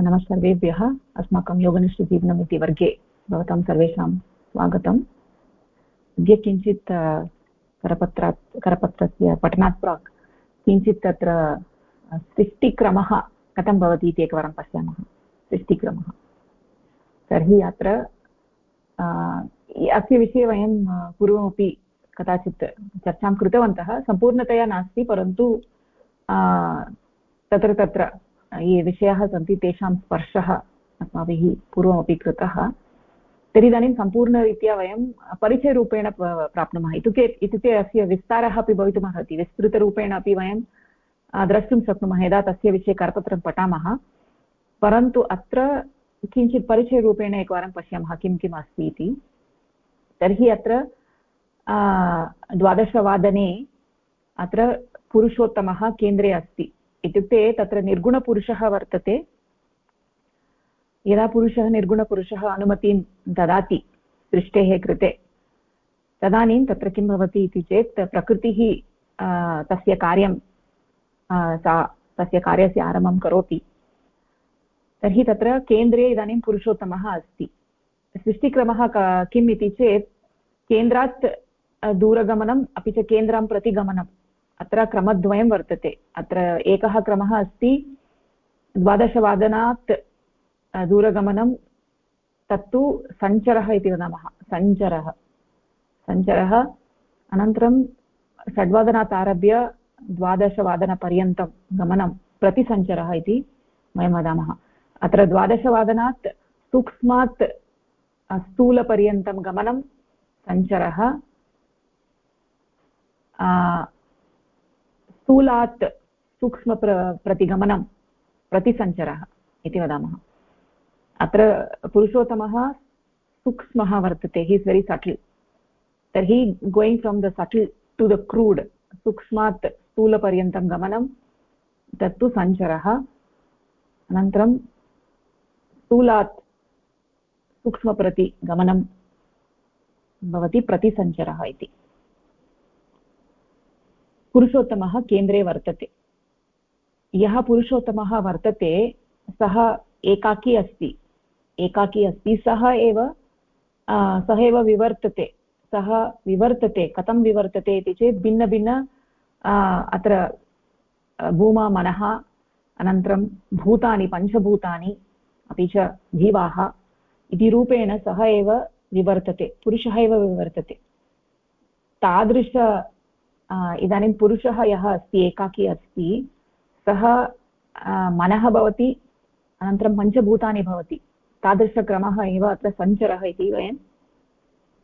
नमः सर्वेभ्यः अस्माकं योगनिष्ठजीवनम् इति वर्गे भवतां सर्वेषां स्वागतम्। अद्य किञ्चित् करपत्रात्, करपत्रस्य पठनात् प्राक् किञ्चित् तत्र सृष्टिक्रमः कथं भवति इति एकवारं पश्यामः। सृष्टिक्रमः। तर्हि अत्र अस्य विषये वयं पूर्वमपि कदाचित् चर्चां कृतवन्तः। सम्पूर्णतया नास्ति, परन्तु तत्र तत्र ये विषयाः सन्ति, तेषां स्पर्शः अस्माभिः पूर्वमपि कृतः। तर्हि इदानीं सम्पूर्णरीत्या वयं परिचयरूपेण प्राप्नुमः। इत्युक्ते इत्युक्ते अस्य विस्तारः अपि भवितुमर्हति। विस्तृतरूपेण अपि वयं द्रष्टुं शक्नुमः, यदा तस्य विषये करपत्रं पठामः। परन्तु अत्र किञ्चित् परिचयरूपेण एकवारं पश्यामः, किं, किम् अस्ति इति। तर्हि अत्र द्वादशवादने अत्र पुरुषोत्तमः केन्द्रे अस्ति। इत्युक्ते तत्र निर्गुणपुरुषः वर्तते। यदा पुरुषः निर्गुणपुरुषः अनुमतिं ददाति सृष्टेः कृते, तदानीं तत्र किं भवति इति चेत् प्रकृतिः तस्य कार्यं सा, तस्य कार्यस्य आरम्भं करोति। तर्हि तत्र केन्द्रे इदानीं पुरुषोत्तमः अस्ति। सृष्टिक्रमः किम् इति चेत् केन्द्रात् दूरगमनम्, अपि च केन्द्रं प्रति गमनं अत्र क्रमद्वयं वर्तते। अत्र एकः क्रमः अस्ति, द्वादशवादनात् दूरगमनं, तत्तु सञ्चरः इति वदामः। सञ्चरः। सञ्चरः, अनन्तरं षड्वादनात् आरभ्य द्वादशवादनपर्यन्तं गमनं प्रतिसञ्चरः इति वयं वदामः। अत्र द्वादशवादनात्, सूक्ष्मात् स्थूलपर्यन्तं गमनं, सञ्चरः स्थूलात् सूक्ष्मप्र प्रतिगमनं प्रतिसञ्चरः इति वदामः। अत्र पुरुषोत्तमः सूक्ष्मः वर्तते हि इस् वेरि सटिल् तर्हि going from the subtle to the crude सूक्ष्मात् स्थूलपर्यन्तं गमनं, तत्तु सञ्चरः। अनन्तरं स्थूलात् सूक्ष्मप्रति गमनं भवति प्रतिसञ्चरः इति। पुरुषोत्तमः केन्द्रे वर्तते। यः पुरुषोत्तमः वर्तते, सः एकाकी अस्ति। एकाकी अस्ति, सः एव सः एव विवर्तते। सः विवर्तते, कथं विवर्तते इति चेत् भिन्नभिन्न अत्र भूमा मनः, अनन्तरं भूतानि, पञ्चभूतानि, अपि च जीवाः, इति रूपेण सः एव विवर्तते। पुरुषः एव विवर्तते। तादृश इदानीं पुरुषः यः अस्ति, एकाकी अस्ति, सः मनः भवति, अनन्तरं पञ्चभूतानि भवति। तादृशक्रमः एव अत्र सञ्चरः इति वयं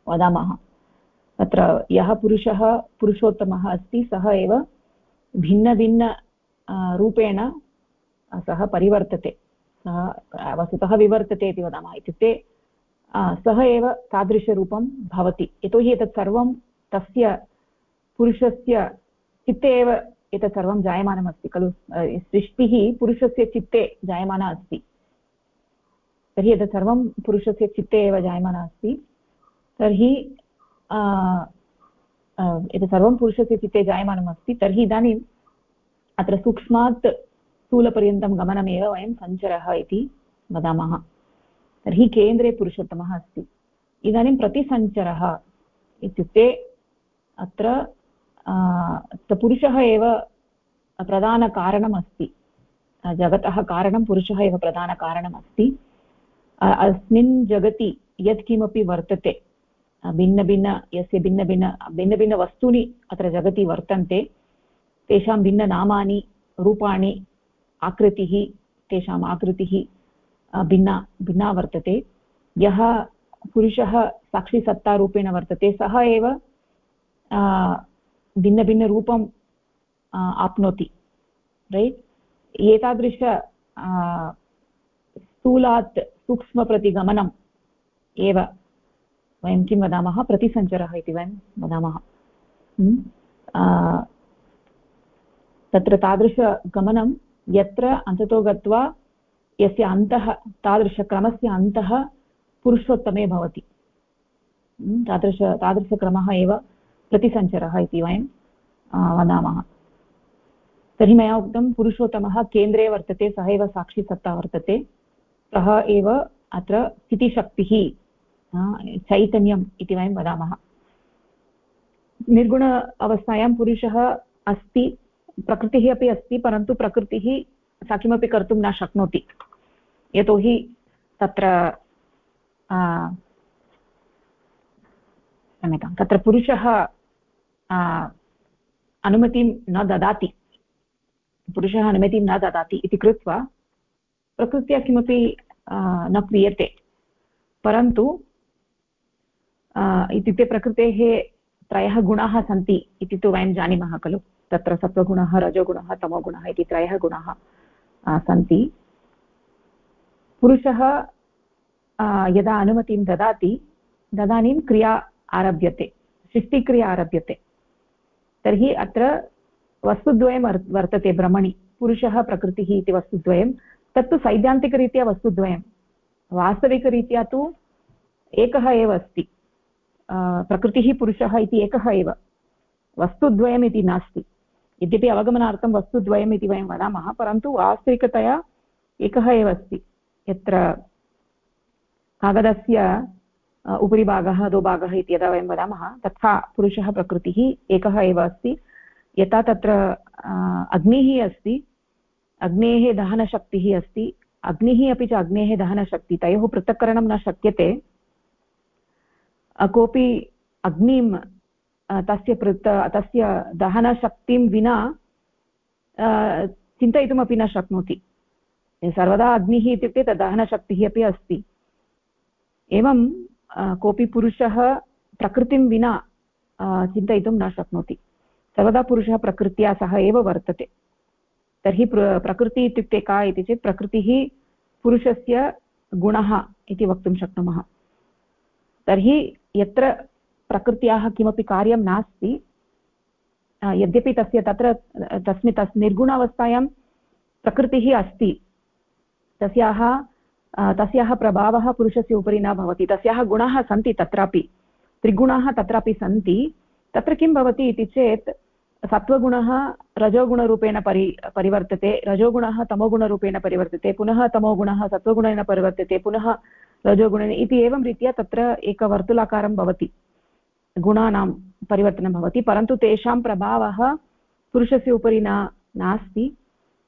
वदामः। तत्र यः पुरुषः पुरुषोत्तमः अस्ति, सः एव भिन्नभिन्न रूपेण सः परिवर्तते। सः वस्तुतः विवर्तते इति वदामः। इत्युक्ते सः एव तादृशरूपं भवति। यतोहि एतत् सर्वं तस्य पुरुषस्य चित्ते एव एतत् सर्वं जायमानमस्ति, खलु? सृष्टिः पुरुषस्य चित्ते जायमाना अस्ति। तर्हि एतत् सर्वं पुरुषस्य चित्ते एव जायमाना अस्ति। तर्हि एतत् सर्वं पुरुषस्य चित्ते जायमानम् अस्ति तर्हि इदानीम् अत्र सूक्ष्मात् स्थूलपर्यन्तं गमनमेव वयं सञ्चरः इति वदामः। तर्हि केन्द्रे पुरुषोत्तमः अस्ति। इदानीं प्रतिसञ्चरः इत्युक्ते अत्र पुरुषः एव प्रधानकारणम् अस्ति जगतः कारणं पुरुषः एव प्रधानकारणम् अस्ति अस्मिन् जगति यत्किमपि वर्तते। भिन्नभिन्न यस्य भिन्नभिन्न भिन्नभिन्नवस्तूनि अत्र जगति वर्तन्ते। तेषां भिन्ननामानि रूपाणि, आकृतिः, तेषाम् आकृतिः भिन्ना भिन्ना वर्तते। यः पुरुषः साक्षिसत्तारूपेण वर्तते, सः एव भिन्नभिन्नरूपम् आप्नोति रैट् एतादृश स्थूलात् सूक्ष्मप्रतिगमनम् एव वयं किं वदामः? प्रतिसञ्चरः इति वयं वदामः। तत्र तादृशगमनं यत्र अन्ततो गत्वा यस्य अन्तः, तादृशक्रमस्य अन्तः पुरुषोत्तमे भवति। तादृश, तादृशक्रमः एव प्रतिसञ्चरः इति वयं वदामः। तर्हि मया उक्तं पुरुषोत्तमः केन्द्रे वर्तते, सः एव साक्षिसत्ता वर्तते। सः एव अत्र स्थितिशक्तिः चैतन्यम् इति वयं वदामः। निर्गुण अवस्थायां पुरुषः अस्ति, प्रकृतिः अपि अस्ति, परन्तु प्रकृतिः सा किमपि कर्तुं न शक्नोति। यतोहि तत्र क्षम्यतां, तत्र पुरुषः अनुमतिं न ददाति पुरुषः अनुमतिं न ददाति इति कृत्वा प्रकृत्या किमपि न क्रियते परन्तु इत्युक्ते प्रकृतेः त्रयः गुणाः सन्ति इति तु वयं जानीमः खलु तत्र सत्त्वगुणः रजोगुणः तमोगुणः इति त्रयः गुणाः सन्ति पुरुषः यदा अनुमतिं ददाति तदानीं क्रिया आरभ्यते सृष्टिक्रिया आरभ्यते तर्हि अत्र वस्तुद्वयं वर्तते भ्रमणि। पुरुषः प्रकृतिः इति वस्तुद्वयं, तत्तु सैद्धान्तिकरीत्या वस्तुद्वयं। वास्तविकरीत्या तु एकः एव अस्ति। प्रकृतिः पुरुषः इति एकः एव। वस्तुद्वयम् इति नास्ति। यद्यपि अवगमनार्थं वस्तुद्वयम् इति वयं वदामः, परन्तु वास्तविकतया एकः एव अस्ति। यत्र कागदस्य उपरि भागः अधोभागः इति यदा वयं वदामः, तथा पुरुषः प्रकृतिः एकः एव अस्ति। यथा तत्र अग्निः अस्ति, अग्नेः दहनशक्तिः अस्ति। अग्निः अपि च अग्नेः दहनशक्ति, तयोः पृथक्करणं न शक्यते। कोऽपि अग्निं तस्य पृत् तस्य दहनशक्तिं विना चिन्तयितुमपि न शक्नोति। सर्वदा अग्निः इत्युक्ते तद् दहनशक्तिः अपि अस्ति। एवं कोऽपि पुरुषः प्रकृतिं विना चिन्तयितुं न शक्नोति। सर्वदा पुरुषः प्रकृत्या सह एव वर्तते। तर्हि प्र, प्रकृतिः इत्युक्ते का इति चेत् प्रकृतिः पुरुषस्य गुणः इति वक्तुं शक्नुमः। तर्हि यत्र प्रकृत्याः किमपि कार्यं नास्ति यद्यपि तस्य तत्र, तस्मिन्, तस्, निर्गुणावस्थायां प्रकृतिः अस्ति, तस्याः तस्याः प्रभावः पुरुषस्य उपरि न भवति। तस्याः गुणाः सन्ति तत्रापि। त्रिगुणाः तत्रापि सन्ति। तत्र किं भवति इति चेत्, सत्त्वगुणः रजोगुणरूपेण परि, परिवर्तते, रजोगुणः तमोगुणरूपेण परिवर्तते, पुनः तमोगुणः सत्त्वगुणेन परिवर्तते, पुनः रजोगुणेन इति एवं रीत्या तत्र एकवर्तुलाकारं भवति। गुणानां परिवर्तनं भवति। परन्तु तेषां प्रभावः पुरुषस्य उपरि न, नास्ति।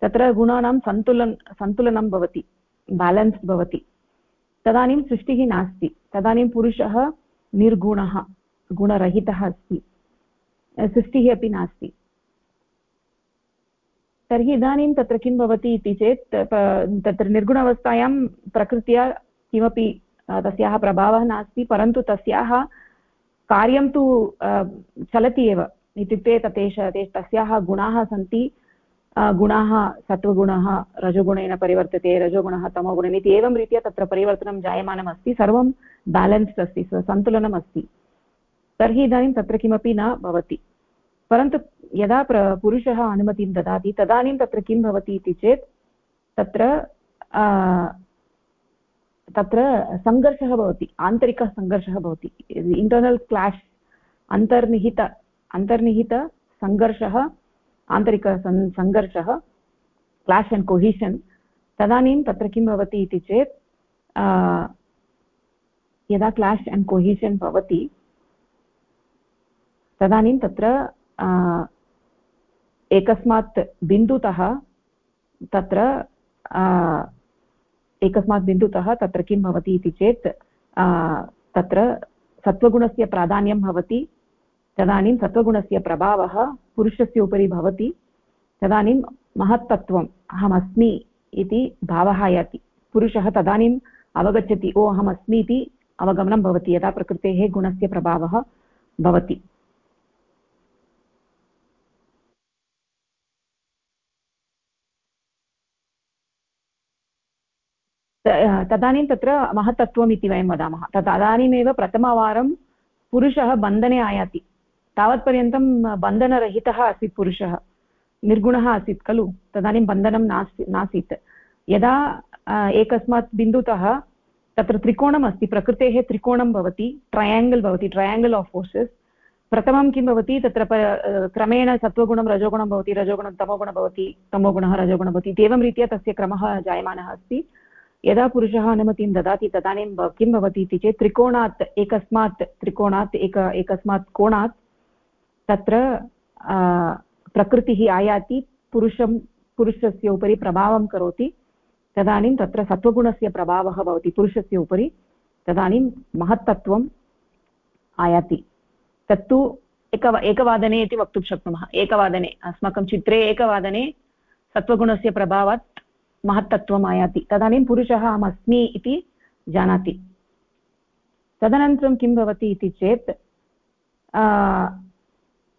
तत्र गुणानां सन्तुलन, सन्तुलनं भवति। बेलेन्स् भवति। तदानीं सृष्टिः नास्ति। तदानीं पुरुषः निर्गुणः, गुणरहितः अस्ति। सृष्टिः अपि नास्ति। तर्हि इदानीं तत्र किं भवति इति चेत् तत्र निर्गुणावस्थायां प्रकृत्या किमपि तस्याः प्रभावः नास्ति, परन्तु तस्याः कार्यं तु चलति एव। इत्युक्ते ततेष तस्याः गुणाः सन्ति। गुणाः, सत्त्वगुणः, रजोगुणेन परिवर्तते, रजोगुणः तमोगुणेन इति एवं रीत्या तत्र परिवर्तनं जायमानम् अस्ति, सर्वं बेलेन्स्ड् अस्ति सन्तुलनम् अस्ति। तर्हि इदानीं तत्र किमपि न भवति। परन्तु यदा प्र, पुरुषः अनुमतिं ददाति, तदानीं तत्र किं भवति इति चेत्, तत्र तत्र सङ्घर्षः भवति आन्तरिकसङ्घर्षः भवति। इण्टर्नल् क्लाश् अन्तर्निहित अन्तर्निहितसङ्घर्षः आन्तरिक सङ्घर्षः क्लाश् अण्ड् कोहिशन् तदानीं तत्र किं भवति इति चेत् यदा क्लाश् अण्ड् कोहिशन् भवति, तदानीं तत्र एकस्मात् बिन्दुतः तत्र एकस्मात् बिन्दुतः तत्र किं भवति इति चेत् तत्र सत्त्वगुणस्य प्राधान्यं भवति। तदानीं सत्त्वगुणस्य प्रभावः पुरुषस्य उपरि भवति, तदानीं महत्तत्वम् अहमस्मि इति भावः याति पुरुषः तदानीम् अवगच्छति, ओ अहमस्मि इति अवगमनं भवति, यदा प्रकृतेः गुणस्य प्रभावः भवति। तदानीं तत्र महत्तत्वम् इति वयं वदामः। तदानीमेव प्रथमवारं पुरुषः बन्धने आयाति। तावत्पर्यन्तं बन्धनरहितः आसीत् पुरुषः। निर्गुणः आसीत्, खलु? तदानीं बन्धनं नास्ति नासीत्। यदा एकस्मात् बिन्दुतः तत्र त्रिकोणम् अस्ति प्रकृतेः त्रिकोणं भवति ट्रयाङ्गल् भवति ट्रयाङ्गल् आफ् फोर्सस् प्रथमं किं भवति, तत्र क्रमेण सत्त्वगुणं, रजोगुणं भवति, रजोगुणं तमोगुणं भवति, तमोगुणः रजोगुणं भवति, इत्येवं रीत्या तस्य क्रमः जायमानः अस्ति। यदा पुरुषः अनुमतिं ददाति, तदानीं किं भवति इति चेत् त्रिकोणात्, एकस्मात् त्रिकोणात्, एक, एकस्मात् कोणात् तत्र प्रकृतिः आयाति, पुरुषं, पुरुषस्य उपरि प्रभावं करोति, तदानीं तत्र सत्त्वगुणस्य प्रभावः भवति, पुरुषस्य उपरि तदानीं महत्तत्वम् आयाति। तत्तु एक एकवादने इति वक्तुं शक्नुमः। एकवादने, अस्माकं चित्रे एकवादने सत्त्वगुणस्य प्रभावात् महत्तत्वम् आयाति। तदानीं पुरुषः अहमस्मि इति जानाति। तदनन्तरं किं भवति इति चेत्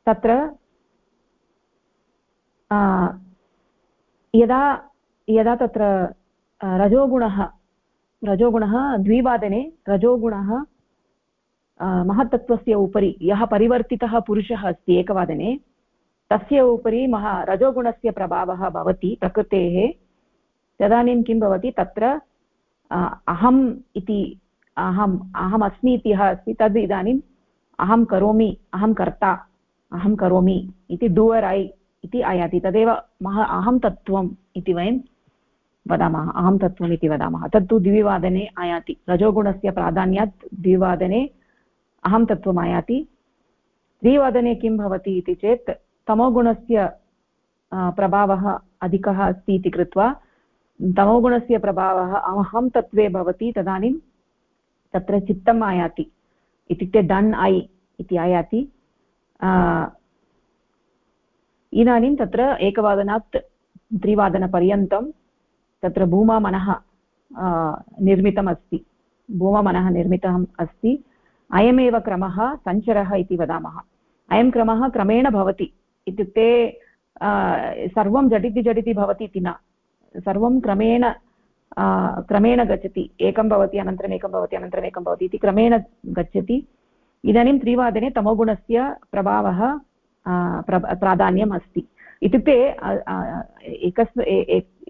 तत्र यदा यदा तत्र रजोगुणः रजोगुणः द्विवादने, रजोगुणः महत्तत्त्वस्य उपरि, यः परिवर्तितः पुरुषः अस्ति एकवादने, तस्य उपरि महा, रजोगुणस्य प्रभावः भवति प्रकृतेः। तदानीं किं भवति? तत्र अहम् इति, अहम्, अहमस्मि इति यः अस्ति, तद् इदानीम् अहं करोमि, अहं कर्ता। अहं करोमि इति डुवर् ऐ इति आयाति। तदेव महा अहं तत्त्वम् इति वयं वदामः। अहं तत्त्वम् इति वदामः। तत्तु द्विवादने आयाति। रजोगुणस्य प्राधान्यात् द्विवादने अहं तत्त्वम् आयाति। त्रिवादने किं भवति इति चेत् तमोगुणस्य प्रभावः अधिकः अस्ति इति कृत्वा तमोगुणस्य प्रभावः अहं तत्त्वे भवति। तदानीं तत्र चित्तम् आयाति। इत्युक्ते डन् ऐ इति आयाति। इदानीं तत्र एकवादनात् त्रिवादनपर्यन्तं तत्र भूमामनः निर्मितमस्ति भूमामनः निर्मितम् अस्ति अयमेव क्रमः सञ्चरः इति वदामः अयं क्रमः क्रमेण भवति इत्युक्ते सर्वं झटिति झटिति भवति इति न सर्वं क्रमेण क्रमेण गच्छति एकं भवति अनन्तरम् एकं भवति अनन्तरम् एकं भवति इति क्रमेण गच्छति इदानीं त्रिवादने तमोगुणस्य प्रभावः प्राधान्यम् अस्ति इत्युक्ते एकस्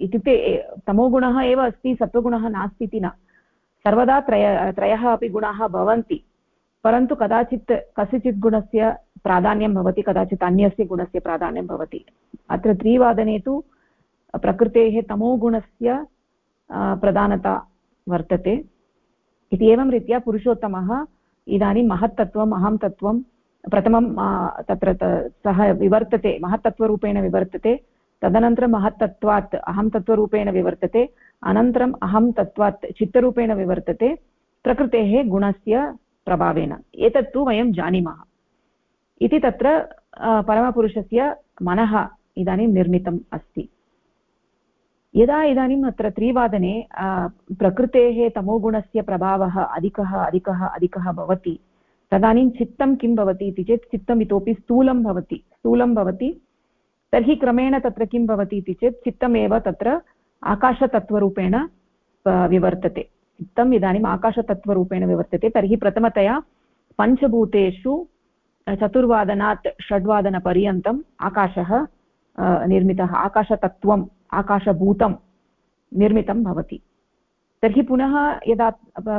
इत्युक्ते तमोगुणः एव अस्ति, सत्त्वगुणः नास्ति इति न। सर्वदा त्रय, त्रयः अपि गुणाः भवन्ति, परन्तु कदाचित् कस्यचित् गुणस्य प्राधान्यं भवति, कदाचित् अन्यस्य गुणस्य प्राधान्यं भवति। अत्र त्रिवादने तु प्रकृतेः तमोगुणस्य प्रधानता वर्तते। इति एवं रीत्या पुरुषोत्तमः इदानीं महत्तत्त्वम्, अहं तत्त्वं, प्रथमं तत्र सः विवर्तते, महत्तत्त्वरूपेण विवर्तते, तदनन्तरं महत्तत्त्वात्, अहं तत्त्वरूपेण विवर्तते, अनन्तरम् अहं तत्त्वात्, चित्तरूपेण विवर्तते, प्रकृतेः गुणस्य प्रभावेन। एतत्तु वयं जानीमः। इति तत्र परमपुरुषस्य मनः इदानीं निर्मितम् अस्ति। यदा इदानीम् अत्र त्रिवादने प्रकृतेः तमोगुणस्य प्रभावः अधिकः अधिकः अधिकः भवति, तदानीं चित्तं किं भवति इति चेत् चित्तम् इतोपि स्थूलं भवति स्थूलं भवति, तर्हि क्रमेण तत्र किं भवति इति चेत् चित्तमेव तत्र आकाशतत्त्वरूपेण विवर्तते। चित्तम् इदानीम् आकाशतत्त्वरूपेण विवर्तते, तर्हि प्रथमतया पञ्चभूतेषु चतुर्वादनात् षड्वादनपर्यन्तम् आकाशः निर्मितः, आकाशतत्त्वम् आकाशभूतं निर्मितं भवति। तर्हि पुनः यदा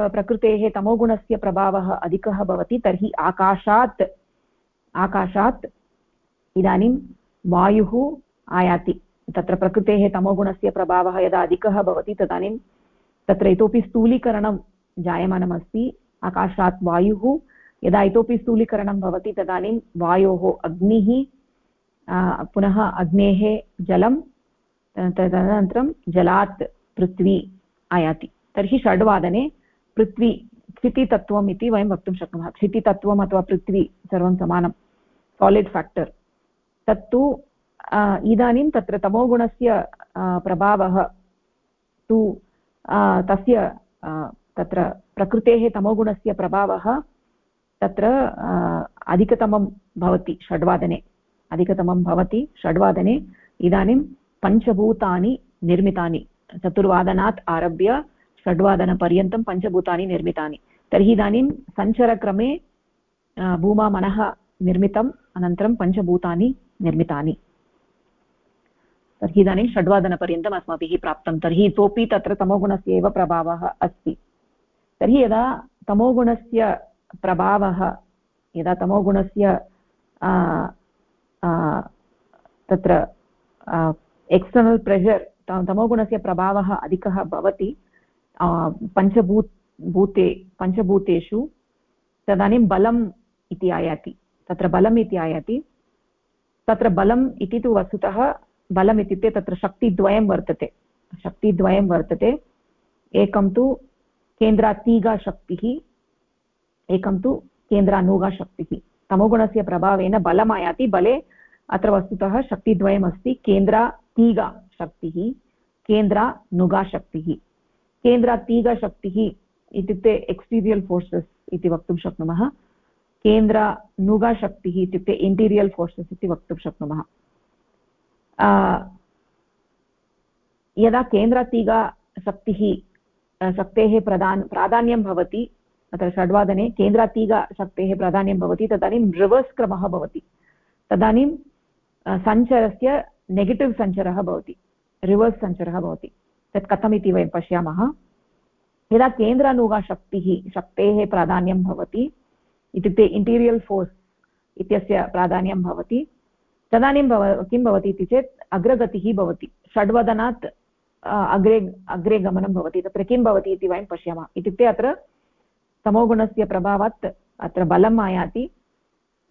प्रकृतेः तमोगुणस्य प्रभावः अधिकः भवति, तर्हि आकाशात् आकाशात् इदानीं वायुः आयाति। तत्र प्रकृतेः तमोगुणस्य प्रभावः यदा अधिकः भवति, तदानीं तत्र इतोपि स्थूलीकरणं जायमानमस्ति। आकाशात् वायुः, यदा इतोपि स्थूलीकरणं भवति, तदानीं वायोः अग्निः पुनः अग्नेः जलं तदनन्तरं जलात् पृथ्वी आयाति। तर्हि षड्वादने पृथ्वी क्षितितत्त्वम् इति वयं वक्तुं शक्नुमः। क्षितितत्त्वम् अथवा पृथ्वी सर्वं समानं। सालिड् फेक्टर् तत्तु इदानीं तत्र तमोगुणस्य प्रभावः तु तस्य तत्र प्रकृतेः तमोगुणस्य प्रभावः तत्र अधिकतमं भवति षड्वादने। अधिकतमं भवति षड्वादने। इदानीं पञ्चभूतानि निर्मितानि। चतुर्वादनात् आरभ्य षड्वादनपर्यन्तं पञ्चभूतानि निर्मितानि। तर्हि इदानीं सञ्चरक्रमे भूमा मनः निर्मितम्, अनन्तरं पञ्चभूतानि निर्मितानि। तर्हि इदानीं षड्वादनपर्यन्तम् अस्माभिः प्राप्तं। तर्हि इतोपि तत्र तमोगुणस्य एव प्रभावः अस्ति। तर्हि यदा तमोगुणस्य प्रभावः, यदा तमोगुणस्य तत्र एक्स्टर्नल् प्रेशर् तमोगुणस्य प्रभावः अधिकः भवति पञ्चभूत भूते पञ्चभूतेषु तदानीं बलम् इति आयाति तत्र बलम् इति आयाति तत्र बलम् इति तु वस्तुतः बलम् इत्युक्ते तत्र शक्तिद्वयं वर्तते शक्तिद्वयं वर्तते एकं तु केन्द्रातीगाशक्तिः एकं तु केन्द्रानूगाशक्तिः तमोगुणस्य प्रभावेन बलम् आयाति बले अत्र वस्तुतः शक्तिद्वयमस्ति केन्द्रातीगाशक्तिः केन्द्रानुगाशक्तिः केन्द्रातीगशक्तिः इत्युक्ते एक्स्टीरियल् फोर्सस् इति वक्तुं शक्नुमः। केन्द्रनुगाशक्तिः इत्युक्ते इण्टीरियल् फोर्सस् इति वक्तुं शक्नुमः। यदा केन्द्रातीगशक्तिः शक्तेः प्रधान प्राधान्यं भवति, अत्र षड्वादने केन्द्रातीगशक्तेः प्राधान्यं भवति, तदानीं रिवर्स् क्रमः भवति। तदानीं सञ्चरस्य नेगेटिव् सञ्चरः भवति, रिवर्स् सञ्चरः भवति। तत् कथमिति वयं पश्यामः। यदा केन्द्रानुगाशक्तिः शक्तेः प्राधान्यं भवति, इत्युक्ते इण्टीरियल् फोर्स् इत्यस्य प्राधान्यं भवति, तदानीं भव, किं भवति इति चेत् अग्रगतिः भवति। षड्वदनात् अग्रे अग्रे गमनं भवति। तत्र किं भवति इति वयं पश्यामः। इत्युक्ते अत्र तमोगुणस्य प्रभावात् अत्र बलम् आयाति।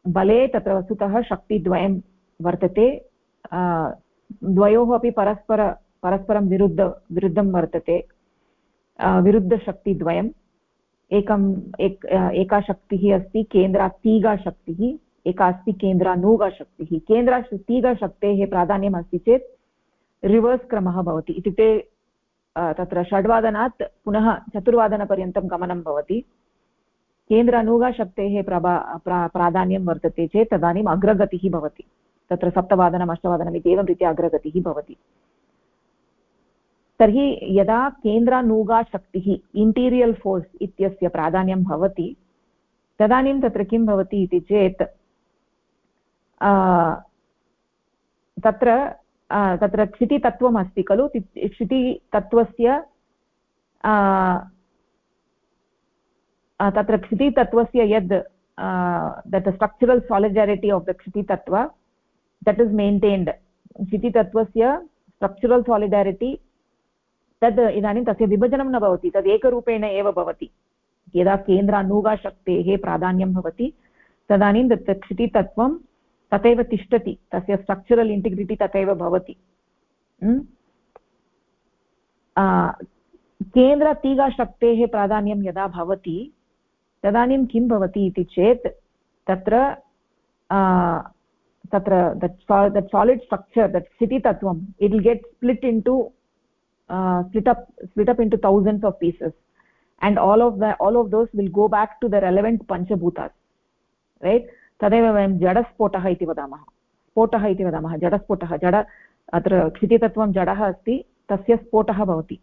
बले तत्र वस्तुतः शक्तिद्वयं वर्तते। द्वयोः अपि परस्पर, परस्परं विरुद्ध, विरुद्धं वर्तते. विरुद्धशक्तिद्वयम्. एकम्, एक एका शक्तिः अस्ति केन्द्रातीगाशक्तिः एका अस्ति केन्द्रानूगाशक्तिः केन्द्रातीगाशक्तेः प्राधान्यम् अस्ति चेत् रिवर्स् क्रमः भवति. इत्युक्ते तत्र षड्वादनात् पुनः चतुर्वादनपर्यन्तं गमनं भवति. केन्द्रानूगाशक्तेः प्रभा, प्रा, प्राधान्यं वर्तते चेत् तदानीम् अग्रगतिः भवति. तत्र सप्तवादनम्, अष्टवादनम् इति एवं रीत्या अग्रगतिः भवति। तर्हि यदा केन्द्रानूगाशक्तिः इण्टीरियल् फोर्स् इत्यस्य प्राधान्यं भवति, तदानीं तत्र किं भवति इति चेत् तत्र तत्र क्षितितत्त्वम् अस्ति खलु क्षितितत्त्वस्य तत्र क्षितितत्त्वस्य यद् that structural solidarity of the क्षितितत्त्व that is maintained क्षितितत्त्वस्य स्ट्रक्चरल् सालिडारिटि तद् इदानीं तस्य विभजनं न भवति तद् एव भवति यदा केन्द्रानूगाशक्तेः प्राधान्यं भवति तदानीं तत् क्षितितत्त्वं तथैव तिष्ठति तस्य स्ट्रक्चरल् इण्टिग्रिटि तथैव भवति केन्द्रतीगाशक्तेः प्राधान्यं यदा भवति तदानीं किं भवति इति चेत् तत्र तत्र that solid structure that स्थितितत्त्वम् it will get split uh, split up split up into thousands of pieces. And all of the all of those will go back to the relevant panchabhutas right? तदेव वयं जडस्फोटः इति वदामः स्फोटः इति वदामः जडस्फोटः जड अत्र क्षितितत्त्वं जडः अस्ति तस्य स्फोटः भवति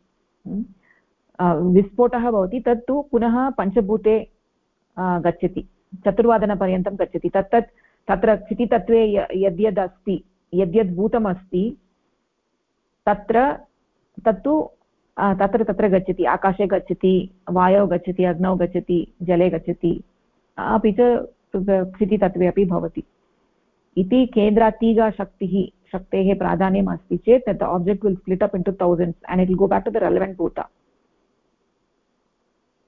विस्फोटः भवति तत्तु पुनः पञ्चभूते गच्छति चतुर्वादनपर्यन्तं गच्छति तत् तत् तत्र क्षितितत्त्वे यद्यद् अस्ति यद्यद् भूतमस्ति तत्र, तत्तु तत्र तत्र गच्छति, आकाशे गच्छति, वायौ गच्छति, अग्नौ गच्छति, जले गच्छति, अपि च स्थितितत्त्वे अपि भवति। इति केन्द्रातीगाशक्तिः, शक्तेः प्राधान्यम् अस्ति चेत् तत् object will split up into thousands and it will go back to the relevant भूता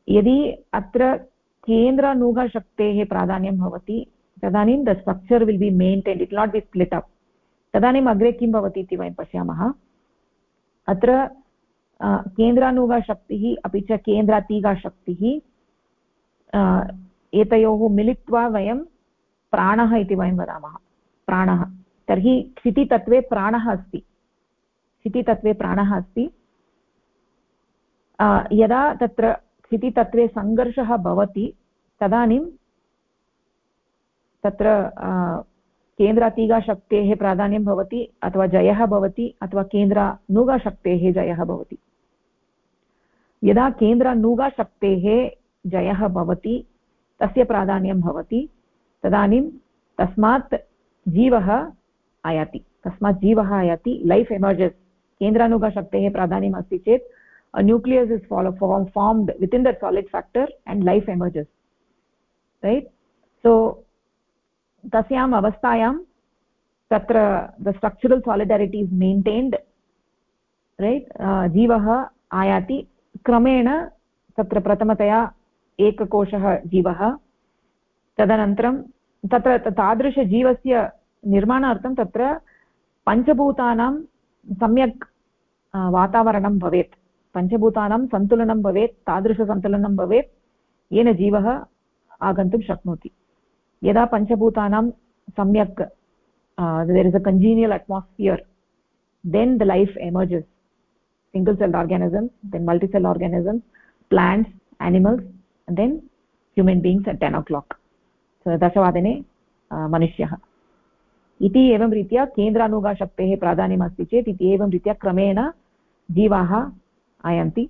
यदि अत्र केन्द्रानूगशक्तेः प्राधान्यं भवति तदानीं the structure will be maintain it not be split up तदानीम् अग्रे किं भवति इति वयं पश्यामः। अत्र केन्द्रानुगाशक्तिः अपि च केन्द्रातीगाशक्तिः एतयोः मिलित्वा वयं प्राणः इति वयं वदामः। प्राणः। तर्हि क्षितितत्त्वे प्राणः अस्ति। क्षितितत्त्वे प्राणः अस्ति। यदा तत्र क्षितितत्त्वे सङ्घर्षः भवति तदानीं तत्र केन्द्रातीगाशक्तेः प्राधान्यं भवति, अथवा जयः भवति, अथवा केन्द्रानुगाशक्तेः जयः भवति। यदा केन्द्रानुगाशक्तेः जयः भवति, तस्य प्राधान्यं भवति, तदानीं तस्मात् जीवः आयाति। तस्मात् जीवः आयाति लैफ् एमर्जस् केन्द्रानुगशक्तेः प्राधान्यम् अस्ति चेत् nucleus is follow form formed within that solid factor and life emerges right so तस्याम् अवस्थायां तत्र the structural solidarity is maintained right जीवः आयाति। क्रमेण तत्र प्रथमतया एककोशः जीवः। तदनन्तरं तत्र तादृशजीवस्य निर्माणार्थं तत्र पञ्चभूतानां सम्यक् वातावरणं भवेत्। पञ्चभूतानां सन्तुलनं भवेत्, तादृशसन्तुलनं भवेत्। येन जीवः आगन्तुं शक्नोति। यदा पञ्चभूतानां सम्यक् there is a congenial atmosphere then the life emerges single celled organisms then multi cell organisms plants, animals, and then beings at 10 o'clock. So, दशवादने मनुष्यः. इति एवं रीत्या केन्द्रानुगाशक्तेः प्राधान्यमस्ति चेत् इति एवं रीत्या क्रमेण जीवाः आयन्ति.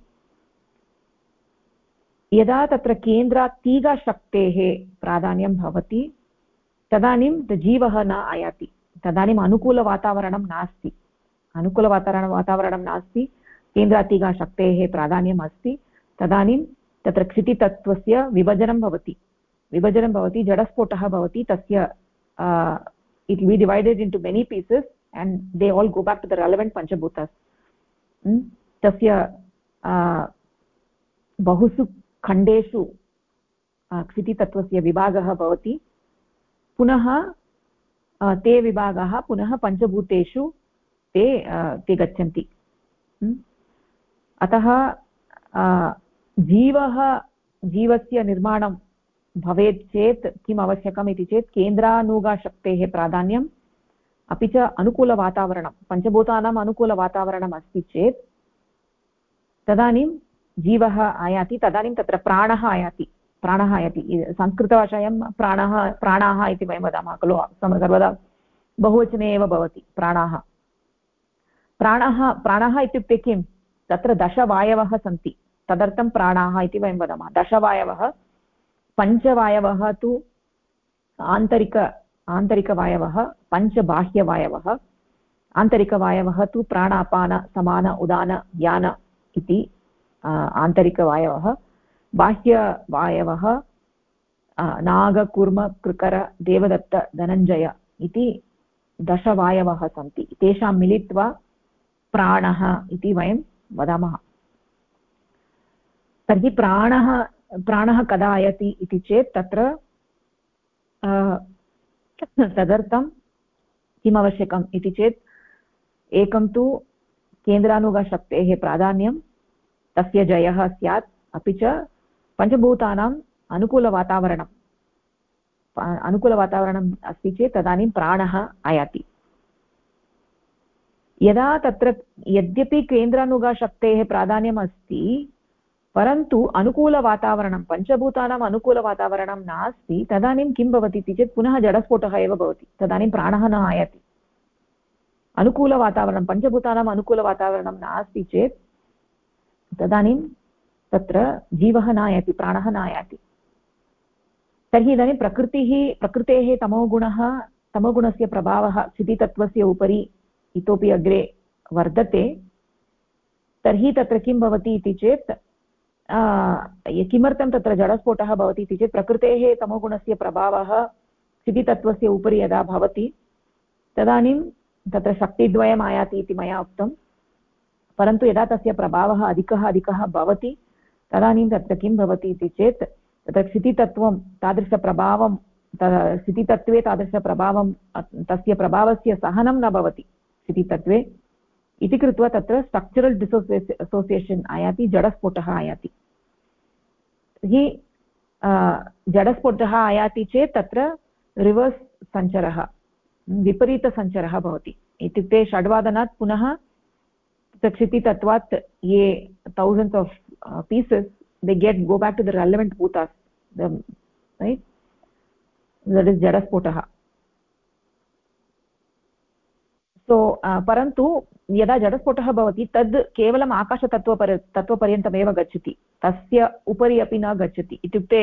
यदा तत्र केन्द्रात् तीगाशक्तेः प्राधान्यं भवति, तदानीं जीवः न आयाति। तदानीम् अनुकूलवातावरणं नास्ति। अनुकूलवातावरण वातावरणं नास्ति केन्द्रातीगाशक्तेः प्राधान्यम् अस्ति, तदानीं तत्र क्षितितत्त्वस्य विभजनं भवति। विभजनं भवति, जडस्फोटः भवति, तस्य it be divided into many pieces and they all go back to the relevant पञ्चभूतस् तस्य बहुषु खण्डेषु क्षितितत्त्वस्य विभागः भवति। पुनः ते विभागाः पुनः पञ्चभूतेषु ते ते गच्छन्ति। अतः जीवः, जीवस्य निर्माणं भवेत् चेत् किम् आवश्यकम् इति चेत् केन्द्रानुगाशक्तेः प्राधान्यम्, अपि च अनुकूलवातावरणं, पञ्चभूतानाम् अनुकूलवातावरणम् अस्ति चेत् तदानीं जीवः आयाति, तदानीं तत्र प्राणः आयाति प्राणः आयाति। संस्कृतभाषायां प्राणः, प्राणाः इति वयं वदामः खलु सर्वदा बहुवचने एव भवति प्राणाः। प्राणः प्राणः इत्युक्ते किं? तत्र दशवायवः सन्ति, तदर्थं प्राणाः इति वयं वदामः। दशवायवः, पञ्चवायवः तु आन्तरिक, आन्तरिकवायवः, पञ्चबाह्यवायवः, आन्तरिकवायवः तु प्राणापान, समान, उदान, यान इति आन्तरिकवायवः बाह्यवायवः नागकुर्म कृकर, देवदत्त, धनञ्जय इति दशवायवः सन्ति। तेषां मिलित्वा प्राणः इति वयं वदामः। तर्हि प्राणः प्राणः कदा आयाति इति चेत् तत्र तदर्थं किम् आवश्यकम् इति चेत् एकं तु केन्द्रानुगशक्तेः प्राधान्यं तस्य जयः स्यात्। अपि च पञ्चभूतानाम् अनुकूलवातावरणम्। अनुकूलवातावरणम् अस्ति चेत् तदानीं प्राणः आयाति। यदा तत्र यद्यपि केन्द्रानुगशक्तेः प्राधान्यम् अस्ति, परन्तु अनुकूलवातावरणं, पञ्चभूतानाम् अनुकूलवातावरणं नास्ति, तदानीं किं भवति इति चेत् पुनः जडस्फोटः एव भवति। तदानीं प्राणः न आयाति। अनुकूलवातावरणं, पञ्चभूतानाम् अनुकूलवातावरणं नास्ति चेत् तदानीं तत्र जीवः न आयाति प्राणः न आयाति तर्हि इदानीं प्रकृतिः, प्रकृतेः तमोगुणः, तमोगुणस्य प्रभावः, स्थितितत्त्वस्य उपरि इतोपि अग्रे वर्धते। तर्हि तत्र किं भवति इति चेत् किमर्थं तत्र जडस्फोटः भवति इति चेत्, प्रकृतेः तमोगुणस्य प्रभावः, स्थितितत्त्वस्य उपरि यदा भवति, तदानीं तत्र शक्तिद्वयम् आयाति इति मया उक्तं परन्तु यदा तस्य प्रभावः अधिकः अधिकः भवति, तदानीं तत्र किं भवति इति चेत्, तत्र स्थितितत्त्वं, तादृशप्रभावं स्थितितत्त्वे तादृशप्रभावं तस्य प्रभावस्य सहनं न भवति स्थितितत्त्वे। इति कृत्वा तत्र स्ट्रक्चरल् डिसोसिये असोसियेशन् आयाति, जडस्फोटः आयाति। तर्हि जडस्फोटः आयाति चेत् तत्र रिवर्स् सञ्चरः, विपरीतसञ्चरः भवति। इत्युक्ते षड्वादनात् पुनः क्षितितत्वात् ये thousands of pieces they get go back to the relevant भूतास् right that is जडस्फोटः सो परन्तु यदा जडस्फोटः भवति तद् केवलम् आकाशतत्त्वपर तत्त्वपर्यन्तमेव गच्छति तस्य उपरि अपि न गच्छति इत्युक्ते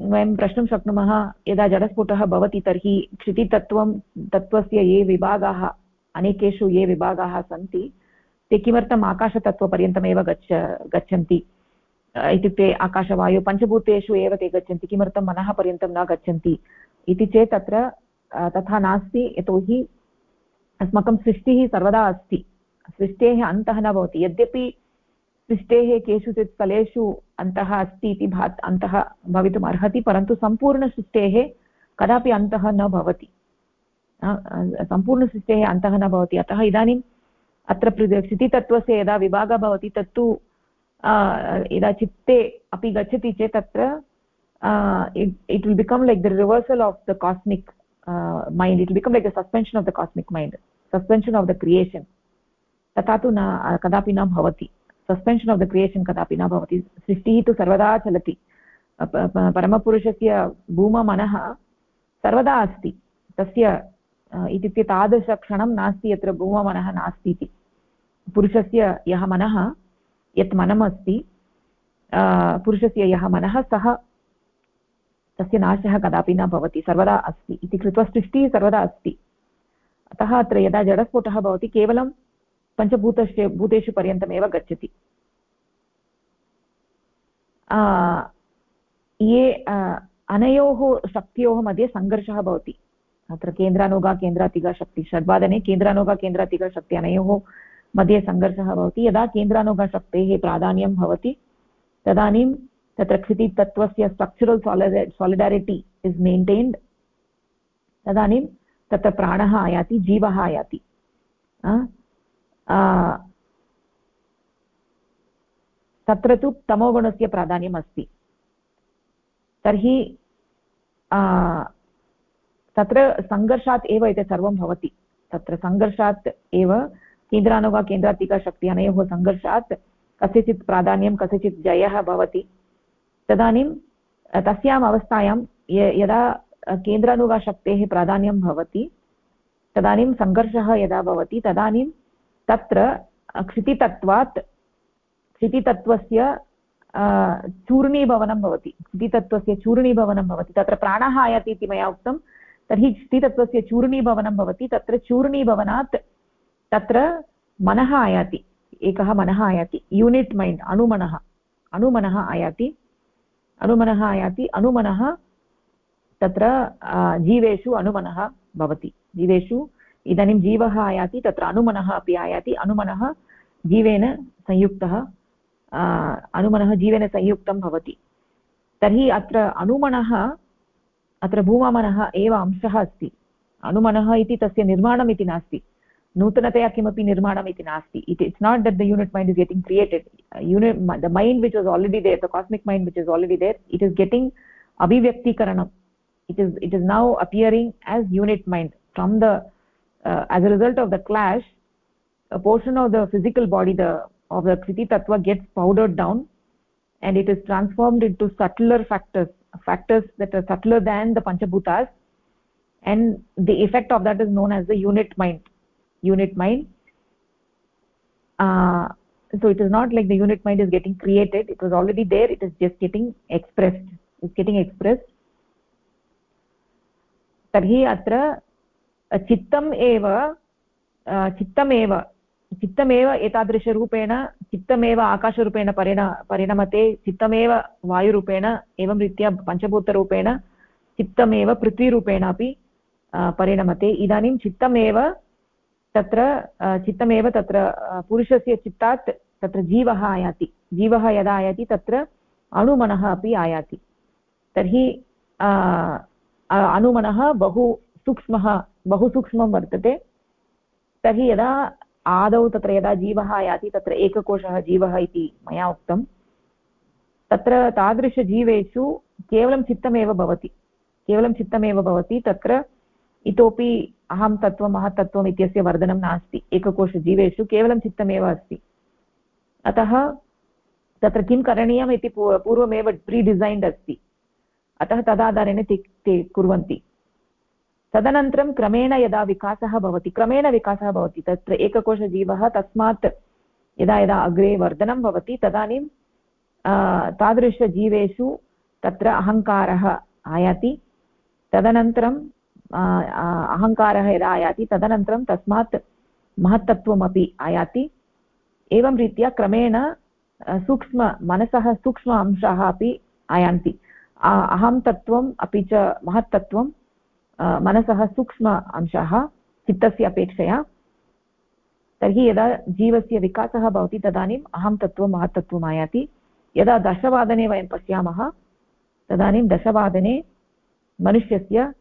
वयं प्रष्टुं शक्नुमः यदा जडस्फोटः भवति तर्हि क्षितितत्त्वं तत्त्वस्य ये विभागाः अनेकेषु ये विभागाः सन्ति ते किमर्थम् आकाशतत्त्वपर्यन्तमेव गच्छ, गच्छन्ति? इत्युक्ते आकाशवायु पञ्चभूतेषु एव ते गच्छन्ति, किमर्थं मनः पर्यन्तं न गच्छन्ति? इति चेत् तत्र तथा नास्ति यतोहि अस्माकं सृष्टिः सर्वदा अस्ति। सृष्टेः अन्तः न भवति। यद्यपि सृष्टेः केषुचित् स्थलेषु अन्तः अस्ति इति भा अन्तः भवितुम् अर्हति, परन्तु सम्पूर्णसृष्टेः कदापि अन्तः न भवति। सम्पूर्णसृष्टेः अन्तः न भवति। अतः इदानीम् अत्र क्षितितत्त्वस्य यदा विभागः भवति, तत्तु यदा चित्ते अपि गच्छति चेत् तत्र it will become like the reversal of the cosmic mind it become like the suspension of the cosmic mind suspension of the creation तथा तु न कदापि न भवति. सस्पेन्शन् आफ् द क्रियेशन् कदापि न भवति. सृष्टिः तु सर्वदा चलति. परमपुरुषस्य भूममनः सर्वदा अस्ति. तस्य इत्युक्ते तादृशक्षणं नास्ति यत्र भूममनः नास्ति इति पुरुषस्य यः मनः, यत् मनम् अस्ति पुरुषस्य यः मनः, सः तस्य नाशः कदापि न भवति, सर्वदा अस्ति इति कृत्वा सृष्टिः सर्वदा अस्ति। अतः अत्र यदा जडस्फोटः भवति, केवलं पञ्चभूतस्य, भूतेषु पर्यन्तमेव गच्छति। ये अनयोः शक्त्योः मध्ये सङ्घर्षः भवति। अत्र केन्द्रानुगा, केन्द्रातिगा शक्ति, षड्वादने केन्द्रानुगा, केन्द्रातिगा शक्ति, अनयोः मध्ये सङ्घर्षः भवति। यदा केन्द्रानुगशक्तेः प्राधान्यं भवति, तदानीं तत्र क्षितितत्त्वस्य स्ट्रक्चरल् सालिडा सालिडारिटि इस् मेण्टैन्ड् तदानीं तत्र प्राणः आयाति, जीवः आयाति। तत्र तु तमोगुणस्य प्राधान्यम् अस्ति। तर्हि तत्र सङ्घर्षात् एव एतत् सर्वं भवति। तत्र सङ्घर्षात् एव केन्द्रानुगा केन्द्रातिकाशक्ति अनयोः सङ्घर्षात् कस्यचित् प्राधान्यं, कस्यचित् जयः भवति। तदानीं तस्याम् अवस्थायां यदा केन्द्रानुगाशक्तेः प्राधान्यं भवति, तदानीं सङ्घर्षः यदा भवति, तदानीं तत्र क्षितितत्त्वात् क्षितितत्त्वस्य चूर्णीभवनं भवति। क्षितितत्त्वस्य चूर्णीभवनं भवति। तत्र प्राणः आयाति इति मया उक्तं, तर्हि क्षितितत्त्वस्य चूर्णीभवनं भवति, तत्र चूर्णीभवनात् तत्र मनः आयाति, एकः मनः आयाति यूनिट् मैण्ड् अणुमनः अणुमनः आयाति अणुमनः आयाति अणुमनः तत्र जीवेषु अणुमनः भवति। जीवेषु इदानीं जीवः आयाति, तत्र अणुमनः अपि आयाति अणुमनः जीवेन संयुक्तः अणुमनः जीवेन संयुक्तं भवति। तर्हि अत्र अणुमनः अत्र भूममनः एव अंशः अस्ति। अणुमनः इति तस्य निर्माणम् इति नास्ति। नूतनतया किमपि निर्माणम् इति नास्ति it it's not that the unit mind is getting created unit the mind which was already there the cosmic mind which is already there it is getting अभिव्यक्तीकरणम् it is it is now appearing as unit mind from the uh, as a result of the clash a portion of the physical body the of the kriti tattva gets powdered down and it is transformed into subtler factors factors that are subtler than the panchabhutas and the effect of that is known as the unit mind unit mind uh, so it is not like the unit mind is getting created it was already there it is just getting expressed it's getting expressed तर्हि अत्र चित्तम् एव चित्तमेव चित्तमेव एतादृशरूपेण चित्तमेव आकाशरूपेण परिण परिणमते चित्तमेव वायुरूपेण एवं रीत्या पञ्चभूतरूपेण चित्तमेव पृथ्वीरूपेण अपि परिणमते इदानीं चित्तमेव तत्र चित्तमेव तत्र पुरुषस्य चित्तात् तत्र जीवः आयाति। जीवः यदा आयाति, तत्र अणुमनः अपि आयाति। तर्हि अनुमनः बहु सूक्ष्मः, बहु सूक्ष्मं वर्तते। तर्हि यदा आदौ तत्र यदा जीवः आयाति, तत्र एककोशः जीवः इति मया उक्तं, तत्र तादृशजीवेषु केवलं चित्तमेव भवति। केवलं चित्तमेव भवति, तत्र इतोपि अहं तत्त्वम् महत्तत्त्वम् इत्यस्य वर्धनं नास्ति। एककोशजीवेषु केवलं चित्तमेव अस्ति। अतः तत्र किं करणीयम् इति पूर्वमेव प्रीडिसैन्ड् अस्ति। अतः तदाधारेण ते ते कुर्वन्ति। तदनन्तरं क्रमेण यदा विकासः भवति, क्रमेण विकासः भवति, तत्र एककोशजीवः तस्मात् यदा यदा अग्रे वर्धनं भवति, तदानीं तादृशजीवेषु तत्र अहङ्कारः आयाति। तदनन्तरं अहङ्कारः यदा आयाति, तदनन्तरं तस्मात् महत्तत्वमपि आयाति। एवं रीत्या क्रमेण सूक्ष्म मनसः, सूक्ष्म अंशाः अपि आयान्ति। अहं तत्त्वम् अपि च महत्तत्त्वं मनसः सूक्ष्म अंशः, चित्तस्य अपेक्षया। तर्हि यदा जीवस्य विकासः भवति तदानीम् अहं तत्त्वं महत्तत्त्वम् आयाति। यदा दशवादने वयं पश्यामः, तदानीं दशवादने मनुष्यस्य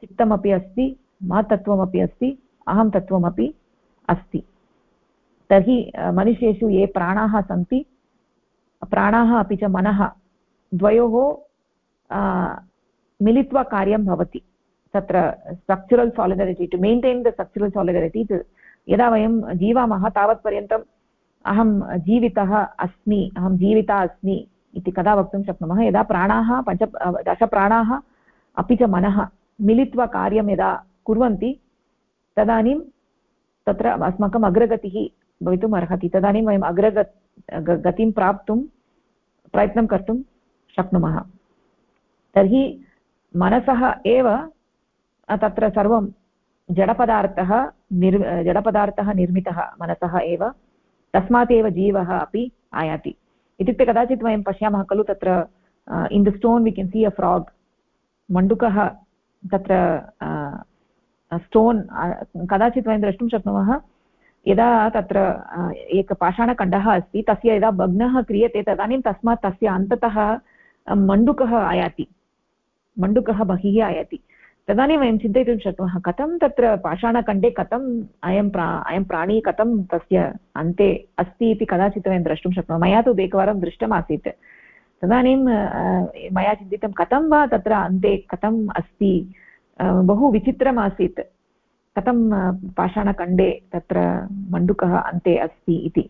चित्तमपि अस्ति महत्तत्त्वमपि अस्ति, अहं तत्त्वमपि अस्ति। तर्हि मनुष्येषु ये प्राणाः सन्ति, प्राणाः अपि च मनः, द्वयोः मिलित्वा कार्यं भवति। तत्र स्ट्रक्चरल् सालिडरिटि टु मेण्टैन् द स्ट्रक्चरल् सालिडरिटि यदा वयं जीवामः, तावत्पर्यन्तम् अहं जीवितः अस्मि, अहं जीविता अस्मि इति कदा वक्तुं शक्नुमः? यदा प्राणाः, पञ्च दशप्राणाः, अपि च मनः मिलित्वा कार्यं यदा कुर्वन्ति, तदानीं तत्र अस्माकम् अग्रगतिः भवितुम् अर्हति। तदानीं वयम् अग्रग गतिं प्राप्तुं प्रयत्नं कर्तुं शक्नुमः। तर्हि मनसः एव तत्र सर्वं जडपदार्थः निर्, जडपदार्थः निर्मितः मनसः एव, तस्मात् एव जीवः अपि आयाति। इत्युक्ते कदाचित् वयं पश्यामः खलु तत्र in the stone we can see a frog मण्डुकः तत्र स्टोन् कदाचित् वयं द्रष्टुं शक्नुमः, यदा तत्र एक पाषाणखण्डः अस्ति, तस्य यदा भग्नः क्रियते, तदानीं तस्मात् तस्य अन्ततः मण्डुकः आयाति, मण्डुकः बहिः आयाति। तदानीं वयं चिन्तयितुं शक्नुमः, कथं तत्र पाषाणखण्डे कथम् अयं प्रा, अयं प्राणी कथं तस्य अन्ते अस्ति इति कदाचित् वयं द्रष्टुं शक्नुमः। मया तु एकवारं दृष्टमासीत्। तदानीं मया चिन्तितं कथं वा तत्र अन्ते कथम् अस्ति बहु विचित्रम् आसीत्। कथं पाषाणखण्डे तत्र मण्डुकः अन्ते अस्ति इति।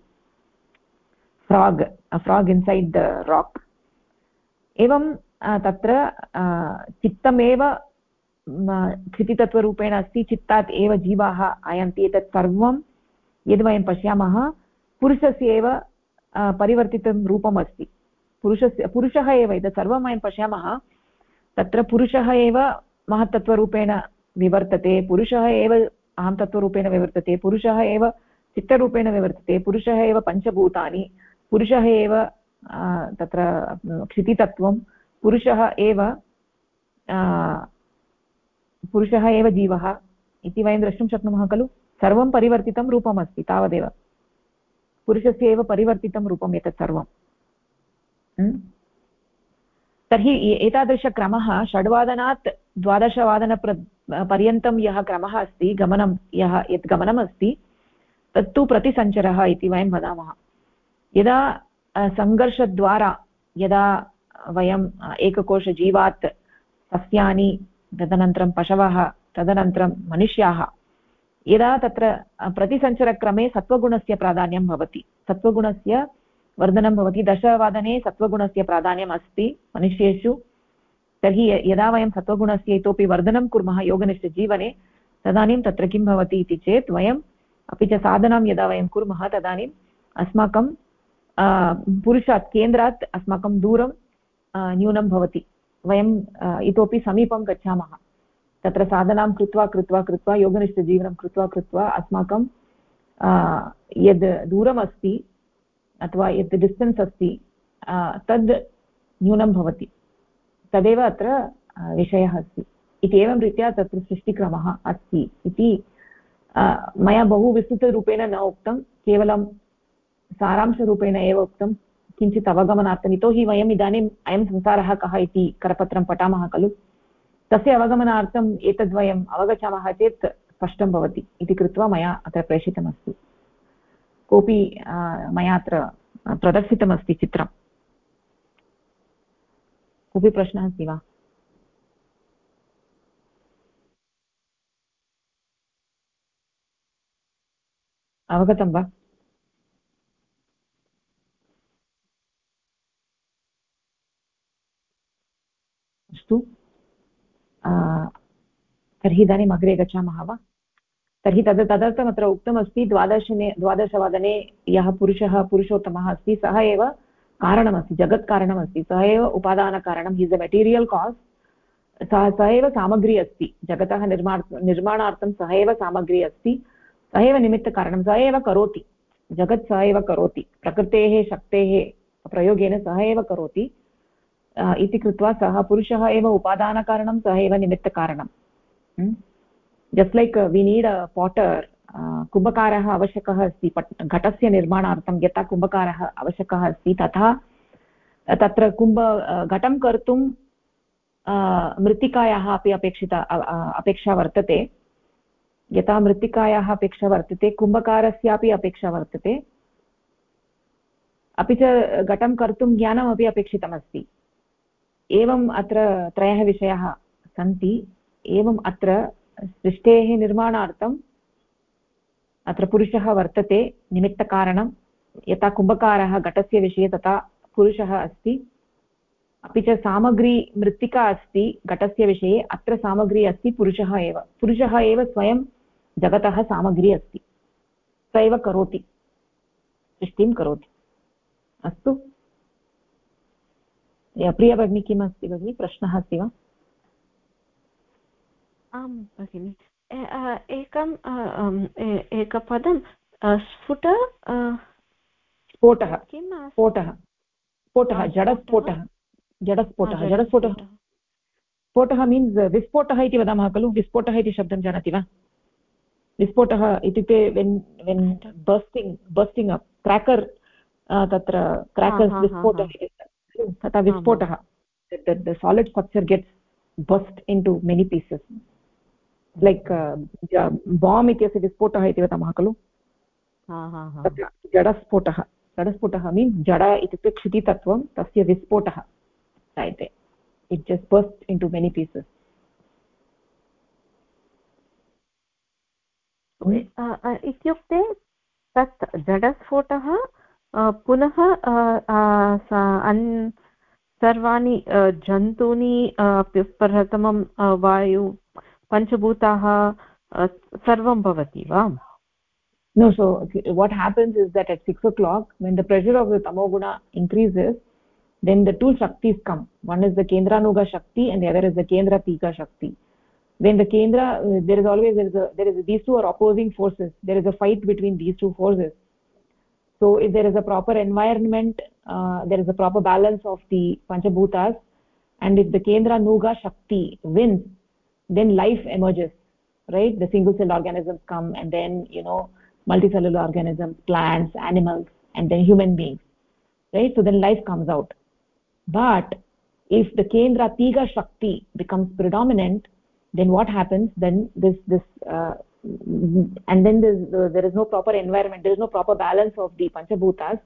Frog frog inside the rock. एवं तत्र चित्तमेव क्षितितत्त्वरूपेण अस्ति, चित्तात् एव जीवाः आयन्ति एतत् सर्वं। यद् वयं पश्यामः, पुरुषस्य एव परिवर्तितं रूपम् अस्ति। पुरुषस्य, पुरुषः एव एतत् सर्वं वयं पश्यामः, तत्र पुरुषः एव महत्तत्त्वरूपेण विवर्तते, पुरुषः एव अहं तत्त्वरूपेण विवर्तते, पुरुषः एव चित्तरूपेण विवर्तते, पुरुषः एव पञ्चभूतानि, पुरुषः एव तत्र क्षितितत्त्वं, पुरुषः एव पुरुषः एव जीवः इति वयं द्रष्टुं शक्नुमः खलु? सर्वं परिवर्तितं रूपमस्ति, तावदेव। पुरुषस्य एव परिवर्तितं रूपम् एतत् सर्वं तर्हि एतादृशक्रमः षड्वादनात् द्वादशवादनप्र पर्यन्तं यः क्रमः अस्ति, गमनं, यः यत् गमनमस्ति तत्तु प्रतिसञ्चरः इति वयं वदामः। यदा सङ्घर्षद्वारा, यदा वयं एककोशजीवात् सस्यानि, तदनन्तरं पशवः, तदनन्तरं मनुष्याः, यदा तत्र प्रतिसञ्चरक्रमे सत्त्वगुणस्य प्राधान्यं भवति। सत्त्वगुणस्य वर्धनं भवति। दशवादने सत्त्वगुणस्य प्राधान्यम् अस्ति मनुष्येषु। तर्हि यदा वयं सत्त्वगुणस्य इतोपि वर्धनं कुर्मः योगनिष्ठजीवने, तदानीं तत्र किं भवति इति चेत् वयम् अपि च साधनां यदा वयं कुर्मः तदानीम् अस्माकं पुरुषात्, केन्द्रात् अस्माकं दूरं न्यूनं भवति। वयं इतोपि समीपं गच्छामः। तत्र साधनां कृत्वा कृत्वा कृत्वा, योगनिष्ठजीवनं कृत्वा कृत्वा अस्माकं यद् दूरमस्ति अथवा यत् डिस्टेन्स् अस्ति तद् न्यूनं भवति। तदेव अत्र विषयः अस्ति। इति रीत्या तत्र सृष्टिक्रमः अस्ति इति मया बहु विस्तृतरूपेण न उक्तं, केवलं सारांशरूपेण एव उक्तं, किञ्चित् अवगमनार्थम् यतोहि वयम् इदानीम्, अयं संसारः कः इति करपत्रं पठामः खलु। तस्य अवगमनार्थम् एतद्वयम् अवगच्छामः चेत् स्पष्टं भवति इति कृत्वा मया अत्र प्रेषितमस्ति। कोऽपि मया अत्र प्रदर्शितमस्ति चित्रम् कोऽपि प्रश्नः अस्ति वा? अवगतं वा? अस्तु। तर्हि इदानीम् अग्रे गच्छामः वा? तर्हि तद् तदर्थम् अत्र उक्तमस्ति द्वादशने द्वादशवादने यः पुरुषः पुरुषोत्तमः अस्ति, सः एव कारणमस्ति जगत्कारणमस्ति सः एव उपादानकारणं हिस् अ मेटीरियल् कास् सः सः एव सामग्री अस्ति। जगतः निर्मा निर्माणार्थं सः एव सामग्री अस्ति। सः एव निमित्तकारणं सः एव करोति। जगत् सः एव करोति। प्रकृतेः शक्तेः प्रयोगेन सः एव करोति। इति कृत्वा सः पुरुषः एव उपादानकारणं सः एव निमित्तकारणं just like we need a potter कुम्भकारः आवश्यकः अस्ति पट् घटस्य निर्माणार्थं यथा कुम्भकारः आवश्यकः अस्ति तथा तत्र कुम्भ घटं कर्तुं मृत्तिकायाः अपि अपेक्षिता अपेक्षा वर्तते यथा मृत्तिकायाः अपेक्षा वर्तते कुम्भकारस्यापि अपेक्षा वर्तते अपि च घटं कर्तुं ज्ञानमपि अपेक्षितमस्ति एवम् अत्र त्रयः विषयाः सन्ति एवम् अत्र सृष्टेः निर्माणार्थम् अत्र पुरुषः वर्तते, निमित्तकारणं, यथा कुम्भकारः घटस्य विषये तथा पुरुषः अस्ति। अपि च सामग्री मृत्तिका अस्ति, घटस्य विषये अत्र सामग्री अस्ति, पुरुषः एव। पुरुषः एव स्वयं जगतः सामग्री अस्ति। स एव करोति। सृष्टिं करोति। अस्तु। प्रिया भगिनी किम् अस्ति भगिनि? प्रश्नः अस्ति वा? आं भगिनि। एकम् एकपदं स्फुट स्फोटः। किं स्फोटः। स्फोटः जडस्फोटः। जडस्फोटः जडस्फोटः। स्फोटः मीन्स् विस्फोटः इति वदामः खलु? विस्फोटः इति शब्दं जानाति वा? विस्फोटः इत्युक्ते when when bursting bursting up cracker तत्र क्राकर्स् विस्फोटः तथा विस्फोटः। the solid structure gets burst into many pieces. Like bomb इत्यस्य विस्फोटः इति वदामः खलु जडस्फोटः जडस्फोटः मीन्स् जड इत्युक्ते क्षितितत्त्वं तस्य विस्फोटः जायते it just burst into many pieces इत्युक्ते तत् जडस्फोटः पुनः सर्वाणि जन्तूनि प्रथमं वायु पञ्चभूताः सर्वं भवति वा no so what happens is that at 6 o'clock when the pressure of the tamoguna increases then the two shaktis come one is the kendranuga shakti and the other is the kendra tika shakti when the kendra uh, there is always there is a there is a, these two are opposing forces there is a fight between these two forces so if there is a proper environment uh, there is a proper balance of the panchabhutas and if the kendra nuga shakti wins then life emerges right? The single celled organisms come and then you know multicellular organisms plants animals and then human beings right? So then life comes out. But if the kendra tiga shakti becomes predominant then what happens? Then this this uh, and then uh, there is no proper environment there is no proper balance of the panchabhutas.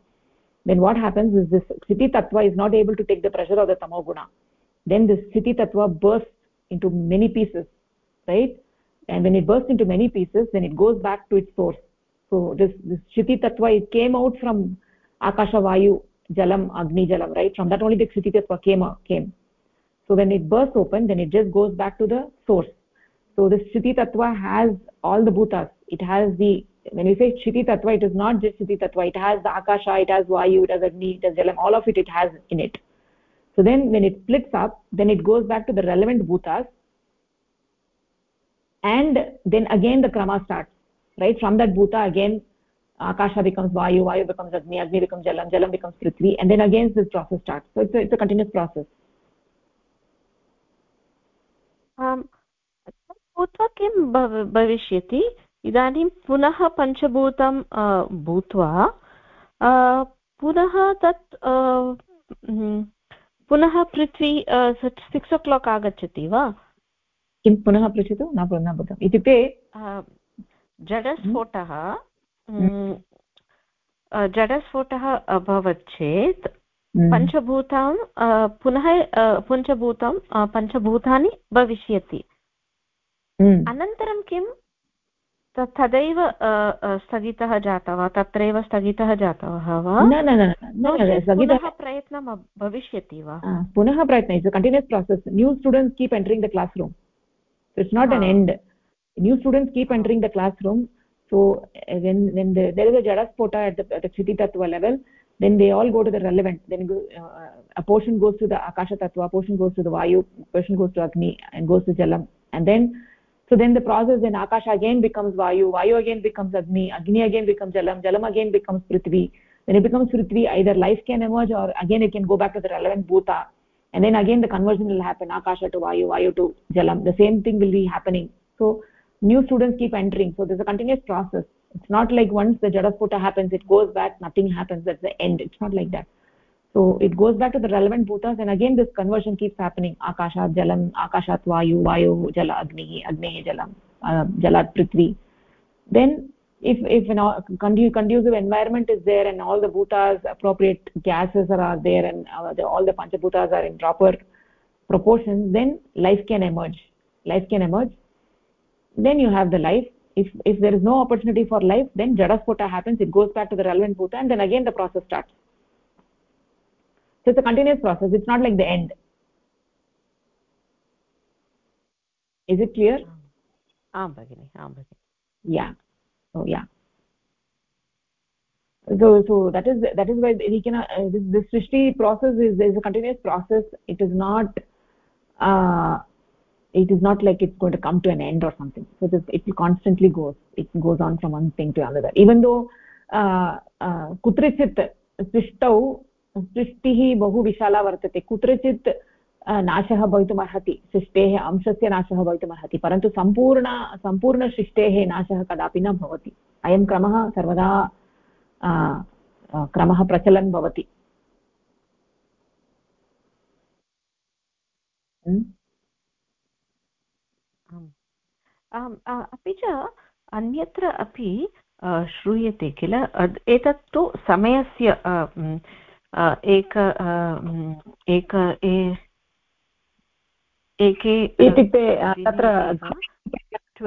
Then what happens is this sthiti tattva is not able to take the pressure of the tamoguna then this sthiti tattva bursts into many pieces right? And when it bursts into many pieces then it goes back to its source. So this this shiti tattva it came out from akasha vayu jalam agni jalam right? From that only the shiti tattva came out, came. So when it bursts open then it just goes back to the source. So this shiti tattva has all the bhutas. It has the when we say shiti tattva it is not just shiti tattva. It has the akasha it has vayu it has agni it has jalam all of it it has in it so then when it splits up then it goes back to the relevant bhutas and then again the krama starts right from that bhuta again akasha becomes vayu vayu becomes agni agni becomes jalam jalam becomes prithvi and then again this process starts so it's a, it's a continuous process भूत्वा किं भविष्यति इदानीं पुनः पञ्चभूतं भूत्वा पुनः तत् पुनः पृथ्वी six ओ clock आगच्छति वा किं पुनः पृच्छतु न बुद्धम् इत्युक्ते जडस्फोटः हम्म। जडस्फोटः अभवत् चेत् हम्म। पञ्चभूतां पुनः पञ्चभूतं पञ्चभूतानि भविष्यति हम्म। अनन्तरं किं तदैव स्थगितः जातः वा? तत्रैव स्थगितः जातः वा? पुनः प्रयत्न it's continuous process new students keep entering the classroom it's not an end new students keep entering the classroom so there is a जडस् फ़ोटो एट् दिति तत्त्व level then they all go to the then a portion goes to the आकाशतत्त्व portion goes to the वायु portion goes to अग्नि goes to जलम् and then so then the process then akasha again becomes vayu vayu again becomes agni agni again becomes jalam jalam again becomes prithvi. When it becomes prithvi either life can emerge or again it can go back to the relevant bhuta. And then again the conversion will happen akasha to vayu vayu to jalam. The same thing will be happening. So new students keep entering. So there's a continuous process. It's not like once the jadaspota happens it goes back nothing happens that's the end. It's not like that so it goes back to the relevant bhutas and again this conversion keeps happening. Akashat jalam akashat vayu vayu jala agni agni jalam uh, jalat prithvi. Then if if an conducive environment is there and all the bhutas appropriate gases are, are there and uh, the, all the panchabhutas are in proper proportions then life can emerge. Life can emerge. Then you have the life. If if there is no opportunity for life then jadaspota happens. It goes back to the relevant bhuta and then again the process starts so it's a continuous process it's not like the end is it clear आं भगिनि आं भगिनि yeah so yeah so so that is that is why we can uh, this, this srishti process is is a continuous process it is not uh, it is not like it's going to come to an end or something so it, is, it constantly goes it goes on from one thing to another even though कुत्रचित् सृष्टौ सृष्टिः बहु विशाला वर्तते। कुत्रचित् नाशः भवितुमर्हति सृष्टेः अंशस्य नाशः भवितुमर्हति परन्तु सम्पूर्ण सम्पूर्णसृष्टेः नाशः कदापि न भवति। अयं क्रमः सर्वदा क्रमः प्रचलन् भवति। अपि च अन्यत्र अपि श्रूयते किल? एतत् तु समयस्य एक एक एके इत्युक्ते तत्र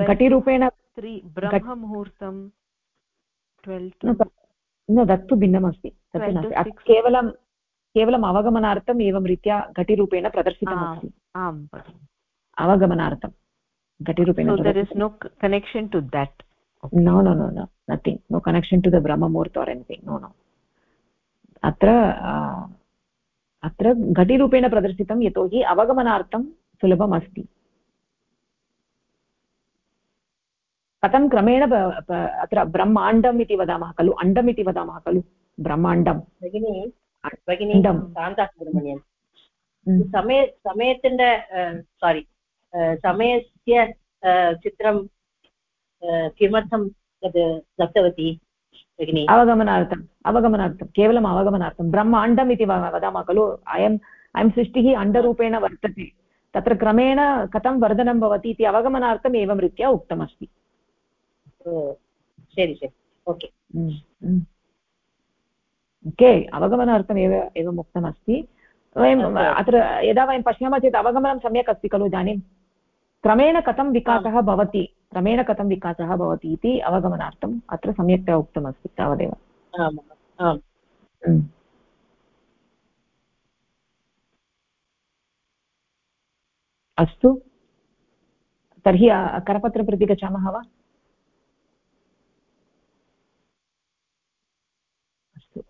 घटिरूपेण ब्रह्ममुहूर्तं न तत्तु भिन्नमस्ति केवलं केवलम् अवगमनार्थम् एवं रीत्या घटिरूपेण प्रदर्शितमस्ति आम् अवगमनार्थं घटिरूपेण to that okay. no no no no nothing no connection to the brahma murta or anything no no अत्र अत्र घटिरूपेण प्रदर्शितं यतोहि अवगमनार्थं सुलभम् अस्ति कथं क्रमेण अत्र ब्रह्माण्डम् इति वदामः खलु? अण्डम् इति वदामः खलु? ब्रह्माण्डं भगिनी भगिनी शान्तासुब्रह्मण्यं സമയ हम्म। സമയത്തിന്റെ സോറി സമയस्य ചിत्रं किमर्थं तद् दत्तवती? भगिनी। अवगमनार्थम् अवगमनार्थं केवलम् अवगमनार्थं। ब्रह्माण्डम् इति वदामः खलु? अयम् अयं सृष्टिः अण्डरूपेण वर्तते। तत्र क्रमेण कथं वर्धनं भवति इति अवगमनार्थम् एवं रीत्या उक्तमस्ति। ओके। अवगमनार्थमेव एवम् उक्तमस्ति। वयम् अत्र यदा वयं पश्यामः चेत् अवगमनं सम्यक् अस्ति खलु? इदानीं क्रमेण कथं विकासः भवति? क्रमेण कथं विकासः भवति इति अवगमनार्थम् अत्र सम्यक्तया उक्तमस्ति तावदेव। अस्तु। तर्हि करपत्रं प्रति गच्छामः वा? अस्तु।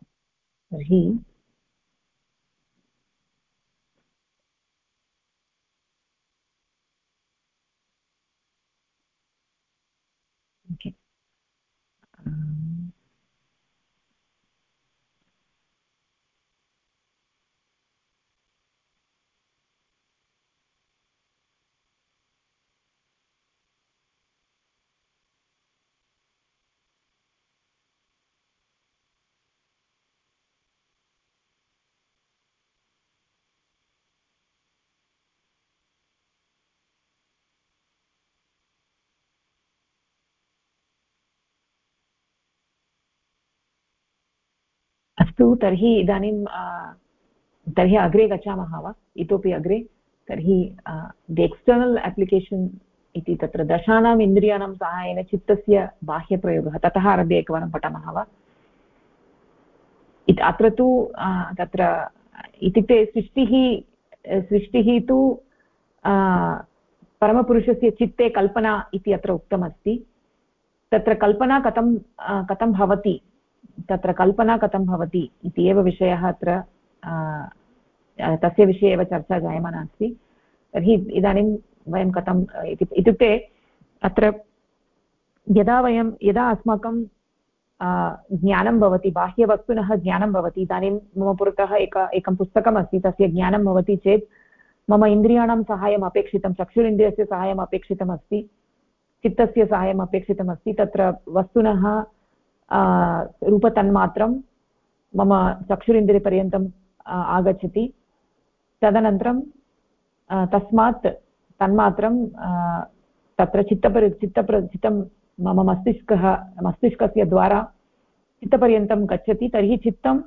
तर्हि okay um, अस्तु, तर्हि इदानीं तर्हि अग्रे गच्छामः वा? इतोपि अग्रे। तर्हि दि एक्स्टर्नल् एप्लिकेशन् इति तत्र दशानाम् इन्द्रियाणां साहाय्येन चित्तस्य बाह्यप्रयोगः, ततः आरभ्य एकवारं पठामः वा? अत्र तु तत्र, इत्युक्ते सृष्टिः सृष्टिः तु परमपुरुषस्य चित्ते कल्पना इति अत्र उक्तमस्ति। तत्र कल्पना कथं कथं भवति? तत्र कल्पना कथं भवति इति एव विषयः अत्र तस्य विषये एव चर्चा जायमाना अस्ति। तर्हि इदानीं वयं कथं इत्युक्ते अत्र यदा वयं, यदा अस्माकं ज्ञानं भवति, बाह्यवस्तुनः ज्ञानं भवति, इदानीं मम पुरतः एक, एकं पुस्तकम् अस्ति, तस्य ज्ञानं भवति चेत् मम इन्द्रियाणां सहायम् अपेक्षितं, चक्षुरिन्द्रियस्य सहायम् अपेक्षितमस्ति चित्तस्य साहाय्यम् अपेक्षितमस्ति तत्र वस्तुनः रूपतन्मात्रं मम चक्षुरिन्द्रियपर्यन्तम् आगच्छति। तदनन्तरं तस्मात् तन्मात्रं तत्र चित्तपरि, चित्तप्र, चित्तं मम मस्तिष्कः, मस्तिष्कस्य द्वारा चित्तपर्यन्तं गच्छति, तर्हि चित्तं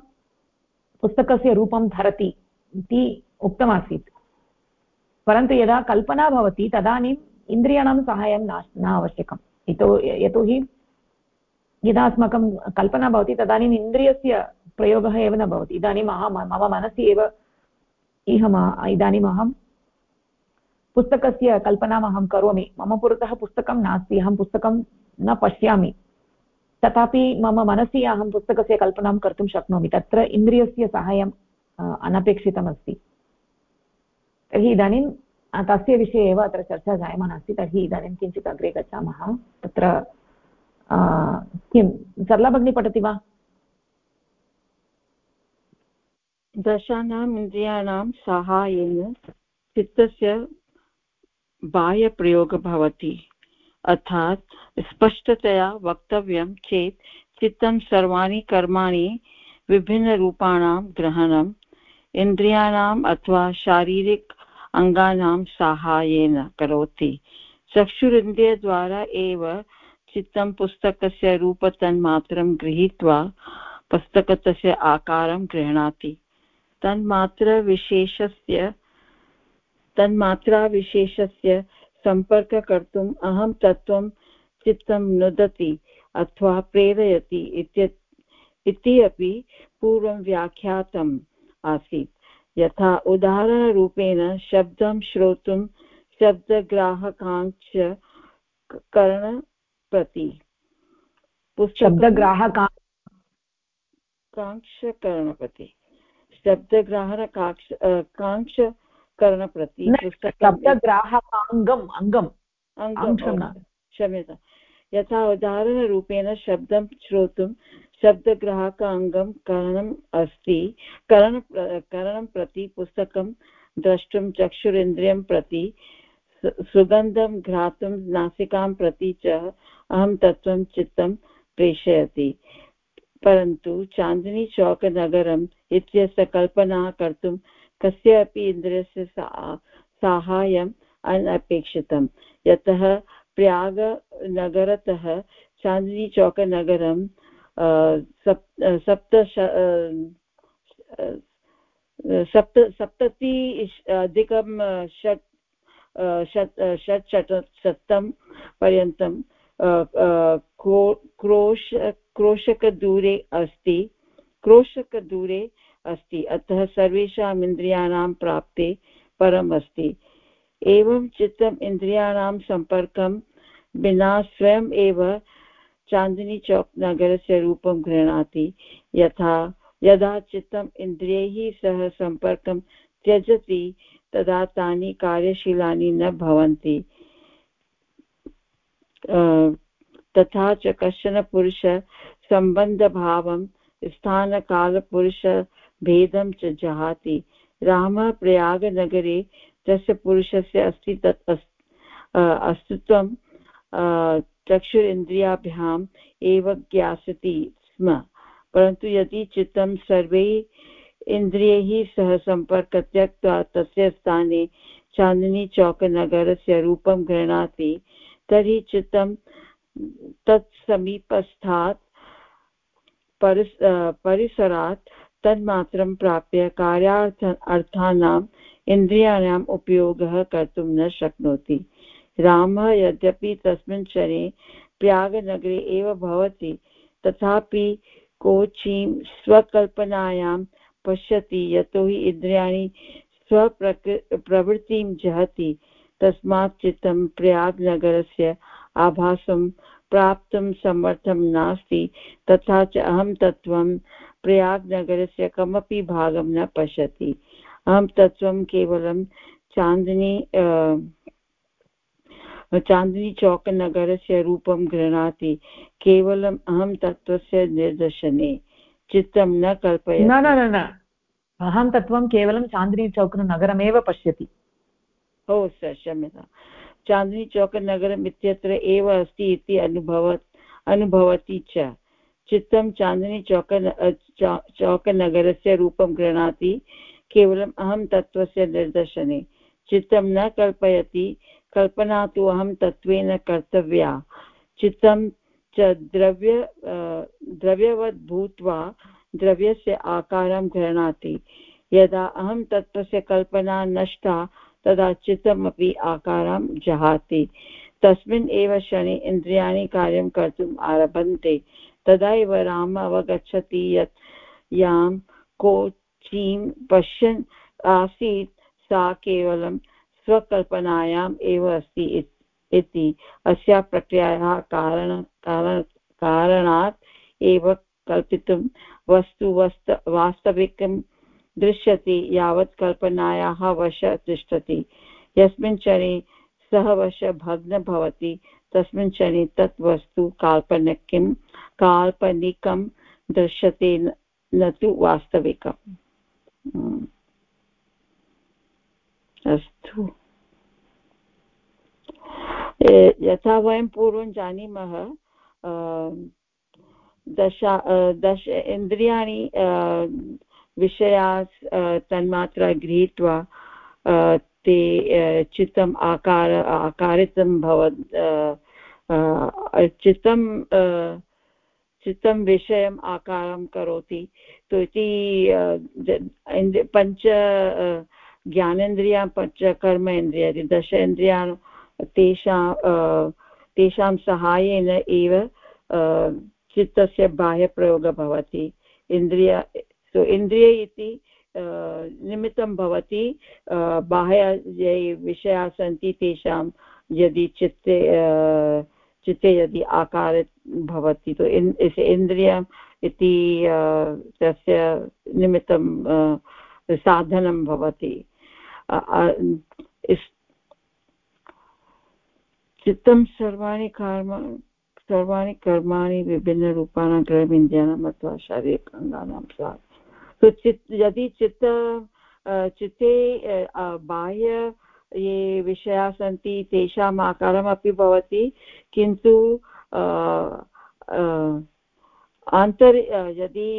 पुस्तकस्य रूपं धरति इति उक्तमासीत्। परन्तु यदा कल्पना भवति, तदानीम् इन्द्रियाणां सहायं न न आवश्यकं यतो, यतोहि यदा अस्माकं कल्पना भवति, तदानीम् इन्द्रियस्य प्रयोगः एव न भवति। इदानीम् अहं, मम मनसि एव इहम्, इदानीम् अहं पुस्तकस्य कल्पनाम् अहं करोमि। मम पुरतः पुस्तकं नास्ति, अहं पुस्तकं न पश्यामि। तथापि मम मनसि अहं पुस्तकस्य कल्पनां कर्तुं शक्नोमि। तत्र इन्द्रियस्य साहाय्यम् अनपेक्षितमस्ति। तर्हि इदानीं तस्य विषये एव अत्र चर्चा जायमाना अस्ति। तर्हि इदानीं किञ्चित् अग्रे गच्छामः। तत्र किं सरला भगिनी पठति वा? दशानाम् इन्द्रियाणां साहाय्येन चित्तस्य बाह्यप्रयोगः भवति अर्थात् स्पष्टतया वक्तव्यं चेत् चित्तं सर्वाणि कर्माणि विभिन्नरूपाणां ग्रहणम्, इन्द्रियाणाम् अथवा शारीरिक अङ्गानां साहाय्येन करोति। चक्षुरिन्द्रियद्वारा एव चित्तं पुस्तकस्य रूपतन्मात्रं गृहीत्वा पुस्तकस्य आकारं गृह्णाति। तन्मात्रविशेषस्य तन्मात्राविशेषस्य सम्पर्क कर्तुम् अहं तत्त्वं चित्तं नुदति अथवा प्रेरयति इति अपि पूर्वं व्याख्यातम् आसीत्। यथा उदाहरणरूपेण शब्दं श्रोतुं शब्दग्राहकाङ्क्ष करणप्रति शब्दग्राहका काङ्क्षकरणप्रति शब्दग्राहकाक्ष काङ्क्ष करणप्रति शब्दग्राहकाङ्गम् अङ्गम्। अङ्गं क्षम्यता। यथा उदाहरणरूपेण शब्दं श्रोतुं शब्दग्राहकाङ्गं करणम् अस्ति। करण करणं प्रति पुस्तकं द्रष्टुं चक्षुरिन्द्रियं प्रति सुगन्धं, घ्रातुं, नासिकां प्रति च अहं तत्त्वं चित्तं प्रेषयति। परन्तु चान्दनीचौकनगरम् इत्यस्य कल्पना कर्तुं कस्यापि इन्द्रियस्य साहाय्यम् अनपेक्षितं यतः प्रयागनगरतः चान्दनीचौकनगरं सप्त सप्त सप्तति अधिकं षट् षट् षट् शतं पर्यन्तं क्रोश, क्रोशकदूरे अस्ति क्रोशकदूरे अस्ति, अतः सर्वेषाम् इन्द्रियाणां प्राप्ते परम् अस्ति। एवं चित्तम् इन्द्रियाणां सम्पर्कं विना स्वयम् एव चान्दनीचौक् नगरस्य रूपं गृह्णाति। यथा, यदा चित्तम् इन्द्रियैः सह सम्पर्कं त्यजति तदा तानि कार्यशीलानि न भवन्ति। तथा च कश्चन पुरुषः सम्बन्धभावं स्थानकालपुरुष भेदं च जहाति। रामः प्रयागनगरे तस्य पुरुषस्य अस्ति तत् अस्तित्वं चक्षुरिन्द्रियाभ्याम् एव ज्ञास्यति स्म। परन्तु यदि चित्तं सर्वैः इन्द्रियैः सह सम्पर्क त्यक्त्वा तस्य स्थाने चान्दनीचौकनगरस्य रूपं गृह्णाति। तर्हि चित्तं तत्समीपस्थात् परिस् परिसरात् तन्मात्रं प्राप्य कार्यार्थ, अर्थानाम् इन्द्रियाणाम् उपयोगः कर्तुं न शक्नोति। रामः यद्यपि तस्मिन् क्षणे प्रयागनगरे एव भवति, तथापि कोचीं स्वकल्पनायां पश्यति यतोहि इन्द्रियाणि स्वप्रकृ, प्रवृत्तिं जहति। तस्मात् चित्तं प्रयागनगरस्य आभासं प्राप्तुं समर्थं नास्ति, तथा च अहं तत्त्वं प्रयागनगरस्य कमपि भागं न पश्यति। अहं तत्त्वं केवलं चान्दनी चान्दनीचौकनगरस्य रूपं गृह्णाति, केवलम् अहं तत्त्वस्य निर्दर्शने चित्तं न कल्पय न न न अहं तत्त्वं केवलं चान्दनीचौकनगरमेव पश्यति। ओ स क्षम्यता चान्दनीचौकनगरम् इत्यत्र एव अस्ति इति अनुभवत् अनुभवति च। चित्तं चान्दनीचौक चौकनगरस्य रूपं गृह्णाति। केवलम् अहं तत्त्वस्य निर्दर्शने चित्तं न कल्पयति। कल्पना तु अहं तत्त्वेन कर्तव्या। चित्तं च द्रव्य द्रव्यवद् भूत्वा द्रव्यस्य आकारं गृह्णाति। यदा अहं तत्त्वस्य कल्पना नष्टा, तदा चित्तमपि आकारं जहाति। तस्मिन् एव क्षणे इन्द्रियाणि कार्यं कर्तुम् आरभन्ते। तदा एव राम अवगच्छति यत् यां कोचीं पश्यन् आसीत्, सा केवलं स्वकल्पनायाम् एव अस्ति इति। अस्याः प्रक्रियायाः कारण कारणात् एव कल्पितुं वस्तु वस्त, वास्तविकं दृश्यते, यावत् कल्पनायाः वश तिष्ठति। यस्मिन् क्षणे सः वश भग्न भवति, तस्मिन् क्षणे तत् वस्तु काल्पनिकं काल्पनिकं दृश्यते न तु वास्तविकम्। अस्तु। यथा वयं पूर्वं जानीमः दश दश इन्द्रियाणि विषया तन्मात्रा गृहीत्वा ते चित्तम् आकार, आकारितं भवत् चित्तं चित्तं विषयम् आकारं करोति। तु इति पञ्च ज्ञानेन्द्रिया पञ्च कर्म इन्द्रिया दश इन्द्रियाणि तेषां तेषां सहायेन एव चित्तस्य बाह्यप्रयोगः भवति। इन्द्रिय, सो इन्द्रिय इति निमित्तं भवति बाह्य ये विषयाः सन्ति तेषां, यदि चित्ते चित्ते यदि आकार भवति, तु इन्द्रियम् इति तस्य निमित्तं साधनं भवति। चित्तं सर्वाणि कर्म, सर्वाणि कर्माणि विभिन्नरूपाणां ग्रहविन्द्यानाम् अथवा शारीरिकाङ्गानां स्यात् तो चित्, यदि चित्त चित्ते बाह्य ये विषयाः सन्ति, तेषाम् आकारमपि भवति, किन्तु आन्तर् यदि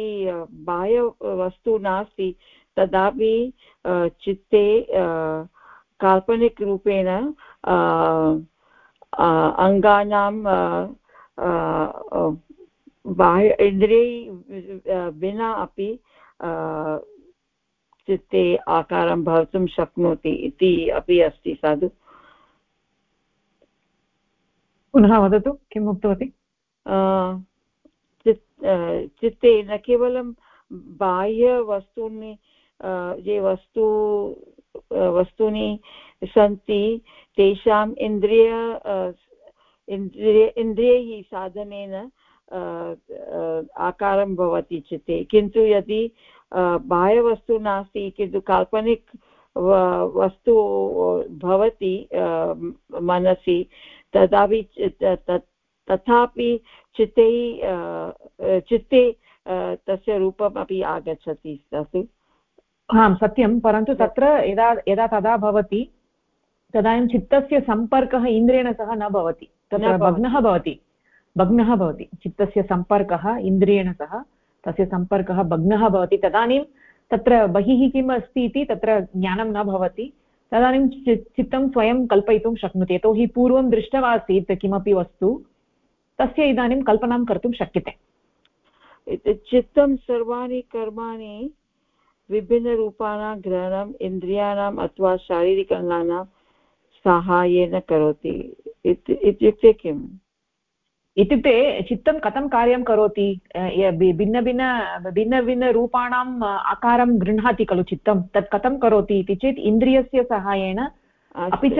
बाह्यवस्तु नास्ति, तदापि चित्ते काल्पनिकरूपेण अङ्गानां बाह्य इन्द्रियै विना अपि चित्ते आकारं भवितुं शक्नोति इति अपि अस्ति साधु पुनः वदतु किम् उक्तवती चित्ते न केवलं बाह्यवस्तूनि ये वस्तु वस्तूनि सन्ति, तेषाम् इन्द्रिय इन्द्रिय, इन्द्रियैः साधनेन आकारं भवति चित्ते। किन्तु यदि बाह्यवस्तु नास्ति, किन्तु काल्पनिक वस्तु भवति मनसि, तदापि तथापि चित्ते चित्ते तस्य रूपम् अपि आगच्छति तत् आं सत्यं परन्तु तत्र यदा यदा तदा भवति तदानीं चित्तस्य सम्पर्कः इन्द्रियेण सह न भवति। तत्र भग्नः भवति। भग्नः भवति। चित्तस्य सम्पर्कः इन्द्रियेण सह तस्य सम्पर्कः भग्नः भवति। तदानीं तत्र बहिः किम् अस्ति इति तत्र ज्ञानं न भवति। तदानीं चित्तं स्वयं कल्पयितुं शक्नोति। यतोहि पूर्वं दृष्टमासीत् किमपि वस्तु तस्य इदानीं कल्पनां कर्तुं शक्यते। चित्तं सर्वाणि कर्माणि विभिन्नरूपाणां ग्रहणम् इन्द्रियाणाम् अथवा शारीरिक अङ्गानां साहाय्येन करोति। इत्युक्ते किम्? इत्युक्ते चित्तं कथं कार्यं करोति? भिन्नभिन्न भिन्नभिन्नरूपाणाम् आकारं गृह्णाति खलु चित्तं? तत् कथं करोति इति चेत् इन्द्रियस्य सहायेन अपि च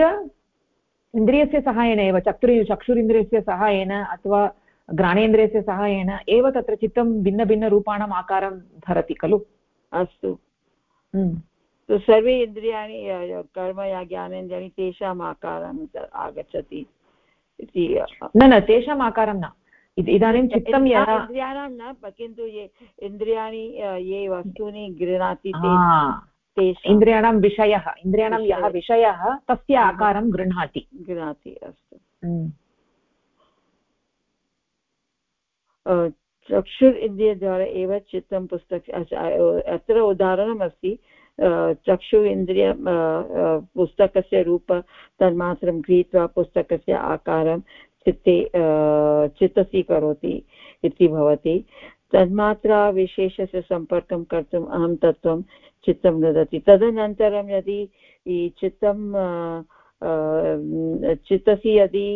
इन्द्रियस्य सहायेन एव चक्षुरि चक्षुरिन्द्रियस्य सहायेन अथवा घ्राणेन्द्रियस्य सहायेन एव तत्र चित्तं भिन्नभिन्नरूपाणाम् आकारं धरति खलु। अस्तु। हम्म। सर्वे इन्द्रियाणि कर्म या ज्ञानेन्द्रियाणि तेषाम् आकारम् आगच्छति इति न न तेषाम् आकारं न। इदानीं चित्तं यदा इन्द्रियाणां न किन्तु ये इन्द्रियाणि ये वस्तूनि गृह्णाति इन्द्रियाणां विषयः इन्द्रियाणां यः विषयः। तस्य आकारं गृह्णाति। गृह्णाति अस्तु। हम्म। चक्षुर् इन्द्रियद्वारा एव चित्तं पुस्तक अत्र उदाहरणमस्ति चक्षु इन्द्रिय पुस्तकस्य रूप तन्मात्रं गृहीत्वा पुस्तकस्य आकारं चित्ते चित्तसी करोति इति भवति। तन्मात्रा विशेषस्य सम्पर्कं कर्तुम् अहं तत्त्वं चित्तं ददति। तदनन्तरं यदि चित्तं चित्तसि यदि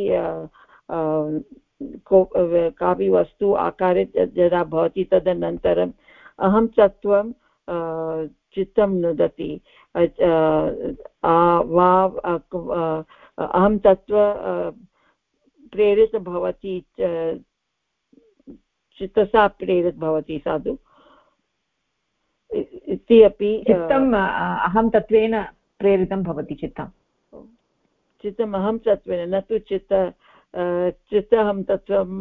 कापि वस्तु आकारे यदा भवति तदनन्तरम् अहं तत्त्वं चित्तं नुदति। वा अहं तत्त्व प्रेरित भवति चित्तसा प्रेरित भवति साधु। इति अपि चित्तम् अहं तत्त्वेन प्रेरितं भवति चित्तं चित्तम् अहं तत्त्वेन न तु चित्त चित्तहं तत्त्वं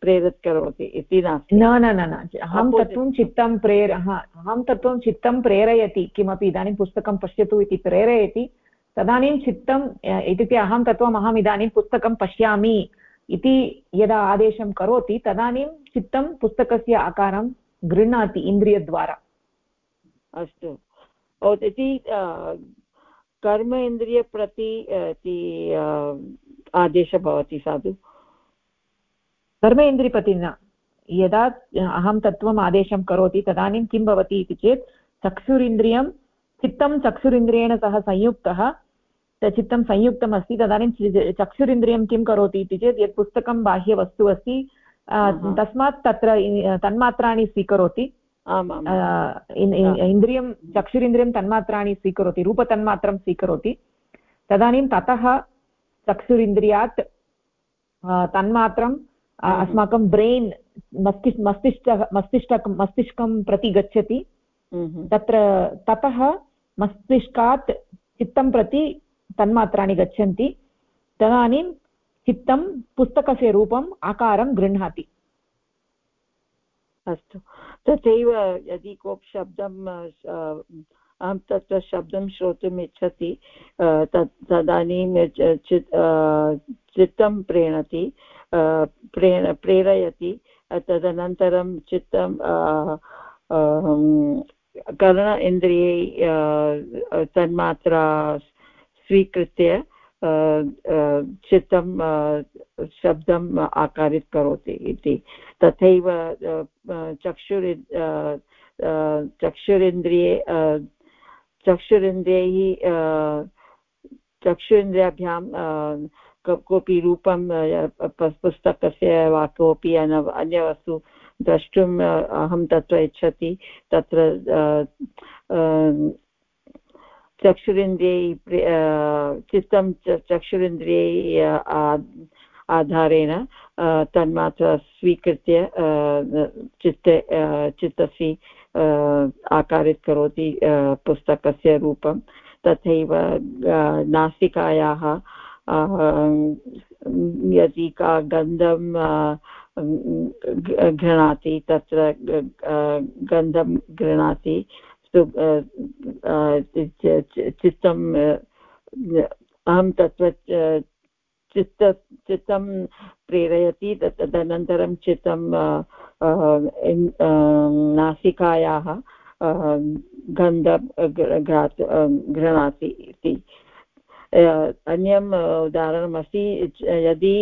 प्रेरित करोति इति नास्ति। न न न अहं तत्त्वं चित्तं प्रेर अहं तत्त्वं चित्तं प्रेरयति किमपि इदानीं पुस्तकं पश्यतु इति प्रेरयति तदानीं चित्तम् इत्युक्ते अहं तत्त्वम् अहम् इदानीं पुस्तकं पश्यामि इति यदा आदेशं करोति तदानीं चित्तं पुस्तकस्य आकारं गृह्णाति इन्द्रियद्वारा। अस्तु। इति कर्म इन्द्रियप्रति आदेशः भवति साधु। कर्मेन्द्रियपति न यदा अहं तत्त्वम् आदेशं करोति तदानीं किं भवति इति चेत् चक्षुरिन्द्रियं चित्तं चक्षुरिन्द्रियेण सह संयुक्तः चित्तं संयुक्तम् अस्ति तदानीं चक्षुरिन्द्रियं किं करोति इति चेत् यत् पुस्तकं बाह्यवस्तु अस्ति तस्मात् तत्र तन्मात्राणि स्वीकरोति। इन्द्रियं चक्षुरिन्द्रियं तन्मात्राणि स्वीकरोति रूपतन्मात्रं स्वीकरोति। तदानीं ततः चक्षुरिन्द्रियात् तन्मात्रं अस्माकं ब्रेन् मस्तिष् मस्तिष्कः मस्तिष्क मस्तिष्कं प्रति गच्छति। तत्र ततः मस्तिष्कात् चित्तं प्रति तन्मात्राणि गच्छन्ति। तदानीं चित्तं पुस्तकस्य रूपम् आकारं गृह्णाति। अस्तु। तथैव यदि कोऽपि शब्दं अहं तत्र शब्दं श्रोतुम् इच्छति तत् तदानीं चित्तं प्रेणति प्रेर प्रेरयति तदनन्तरं चित्तं कर्ण इन्द्रिये तन्मात्रा स्वीकृत्य चित्तं शब्दम् आकारित करोति इति। तथैव चक्षुरि चक्षुरिन्द्रिये चक्षुरिन्द्रियैः चक्षुरिन्द्रियाभ्यां कोऽपि रूपं पुस्तकस्य वा कोऽपि अन्यवस्तु द्रष्टुम् अहं तत्र इच्छति, तत्र चक्षुरिन्द्रियै चित्तं चक्षुरिन्द्रियै आधारेण तन्मात्रा स्वीकृत्य चित्ते चित्तसि आकारित करोति पुस्तकस्य रूपं। तथैव नासिकायाः यदि का गन्धं गृह्णाति तत्र गन्धं गृह्णाति चित्तं अहं तत्र चित्त चित्तं प्रेरयति, तत् तदनन्तरं चित्तं नासिकायाः गन्धं गृह्णाति इति। अन्यम् उदाहरणमस्ति यदि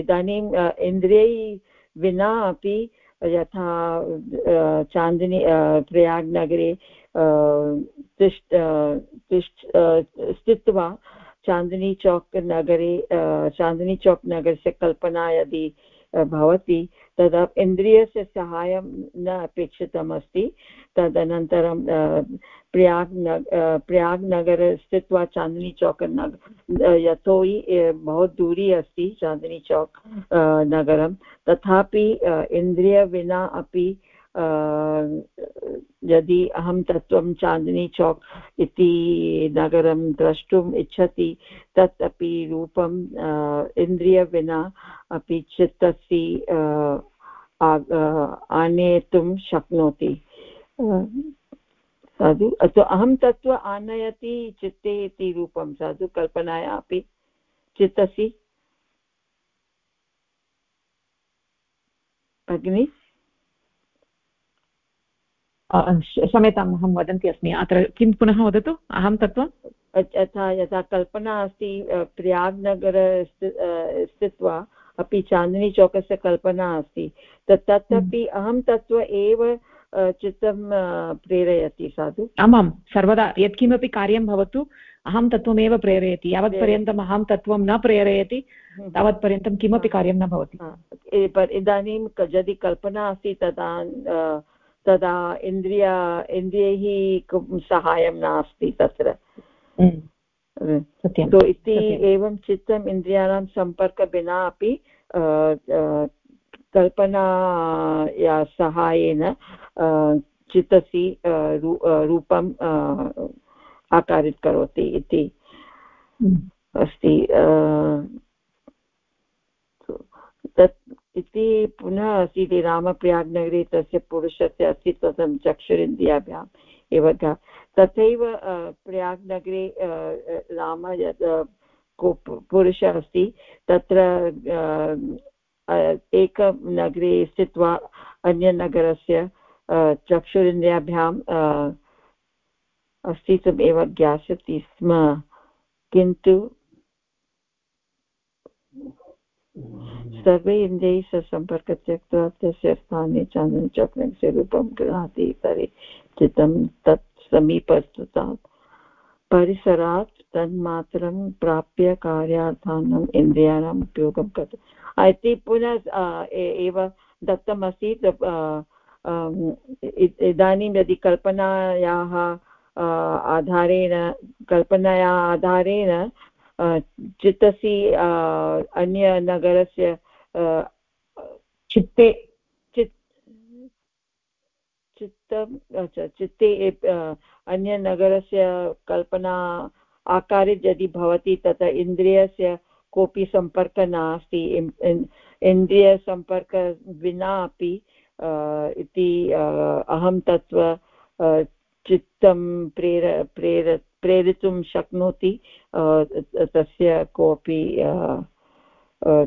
इदानीम् इन्द्रियै विना अपि यथा चान्दिनी प्रयाग्नगरे तिष्ठ तिष्ठ स्थित्वा चान्दनी चौक् नगरे चान्दनी चौक् नगरस्य कल्पना यदि भवति, तदा इन्द्रियस्य सहायं न अपेक्षितमस्ति। तदनन्तरं प्रयाग् प्रयाग्नगर स्थित्वा चान्दनी चौक् नग यतोहि बहु दूरी अस्ति चान्दनी चौक् नगरं। तथापि इन्द्रियविना अपि यदि अहं तत्त्वं चान्दनी चौक् इति नगरं द्रष्टुम् इच्छति तत् अपि रूपम् इन्द्रियविना अपि चित्तस्य आनेतुं शक्नोति। साधु, अस्तु, अहं तत्त्व आनयति चित्ते इति रूपं, साधु, कल्पनाया अपि चित्तसि? भगिनि क्षम्यताम् अहं वदन्ती अस्मि। अत्र किं पुनः वदतु? अहं तत्त्वं? यथा यथा कल्पना अस्ति प्रयाग्नगर स्थित्वा अपि चान्दनीचौकस्य कल्पना अस्ति। तत् तदपि हम्म। अहं तत्त्व एव चित्तं प्रेरयति साधु। आमां सर्वदा यत्किमपि कार्यं भवतु अहं तत्त्वमेव प्रेरयति। यावत्पर्यन्तम् अहं तत्त्वं न प्रेरयति हम्म। तावत्पर्यन्तं किमपि कार्यं न भवति। इदानीं यदि कल्पना अस्ति तदा तदा इन्द्रिय इन्द्रियैः सहायं नास्ति तत्र हम्म। तो इति एवं चित्तम् इन्द्रियाणां सम्पर्क विना अपि कल्पनाया सहायेन चित्तसि रूपं आकारित करोति इति हम्म। अस्ति तत् इति पुनः अस्ति रामप्रयाग्नगरे तस्य पुरुषस्य अस्तित्वं चक्षुरिन्द्रियाभ्याम् एव तथैव प्रयाग्नगरे राम यत् पुरुषः अस्ति, तत्र एकनगरे स्थित्वा अन्यनगरस्य चक्षुरिन्द्रियाभ्याम् अस्तित्वमेव ज्ञास्यति स्म। किन्तु सर्वे इन्द्रियैः सह सम्पर्कं त्यक्त्वा तस्य स्थाने चान्दनचक्रस्य रूपं गृह्णाति तर्हि चित्तं तत् समीपस्थतात् परिसरात् तन्मात्रं प्राप्य कार्यार्थानाम् इन्द्रियाणाम् उपयोगं कर्तुम् इति पुनः एव दत्तमस्ति इदानीं यदि कल्पनायाः आधारेण, कल्पनाया आधारेण चित्तसि अन्यनगरस्य चित्ते, चित्, चित्तं चित्ते अन्यनगरस्य कल्पना आकारे यदि भवति तथा इन्द्रियस्य कोऽपि सम्पर्कः नास्ति इन्द्रियसम्पर्क विना अपि इति अहं तत्त्व चित्तं प्रेर प्रेर प्रेरितुं शक्नोति तस्य कोऽपि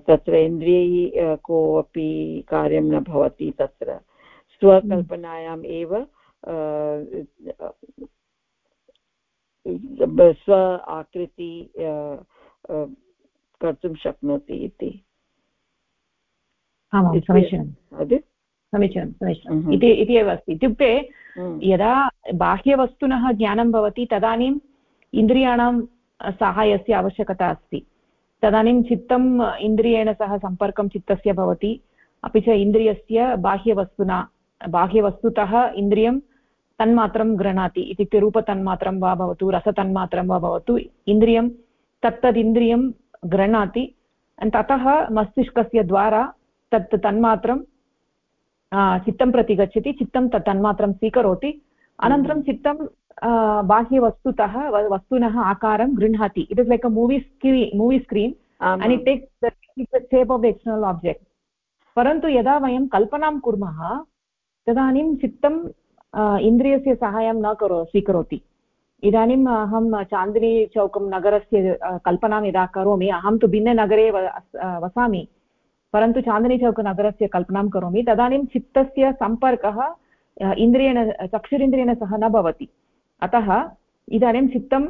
तत्र इन्द्रियैः कोऽपि कार्यं न भवति तत्र। स्वकल्पनायाम् एव स्व आकृति कर्तुं शक्नोति इति। समीचीनं समीचीनं। इति एव अस्ति। इत्युक्ते यदा बाह्यवस्तुनः ज्ञानं भवति तदानीम् इन्द्रियाणां साहाय्यस्य आवश्यकता अस्ति। तदानीं चित्तम् इन्द्रियेण सह सम्पर्कं चित्तस्य भवति। अपि च इन्द्रियस्य बाह्यवस्तुना बाह्यवस्तुतः इन्द्रियं तन्मात्रं गृह्णाति। इत्युक्ते रूपतन्मात्रं वा भवतु रसतन्मात्रं वा भवतु इन्द्रियं तत्तदिन्द्रियं गृह्णाति। ततः मस्तिष्कस्य द्वारा तत् तन्मात्रं चित्तं प्रति गच्छति चित्तं तत् तन्मात्रं स्वीकरोति अनन्तरं। चित्तं बाह्यवस्तुतः वस्तुनः आकारं गृह्णाति it is like a movie scree movie screen and it takes the shape of the external object परन्तु यदा वयं कल्पनां कुर्मः तदानीं चित्तं इन्द्रियस्य सहायं न करो स्वीकरोति इदानीम् अहं चान्दिनीचौकं नगरस्य कल्पनां यदा करोमि अहं तु भिन्ननगरे वसामि परन्तु चान्दनीचौकनगरस्य कल्पनां करोमि। तदानीं चित्तस्य सम्पर्कः इन्द्रियेण, चक्षुरिन्द्रियेण सह न भवति। अतः इदानीं चित्तं,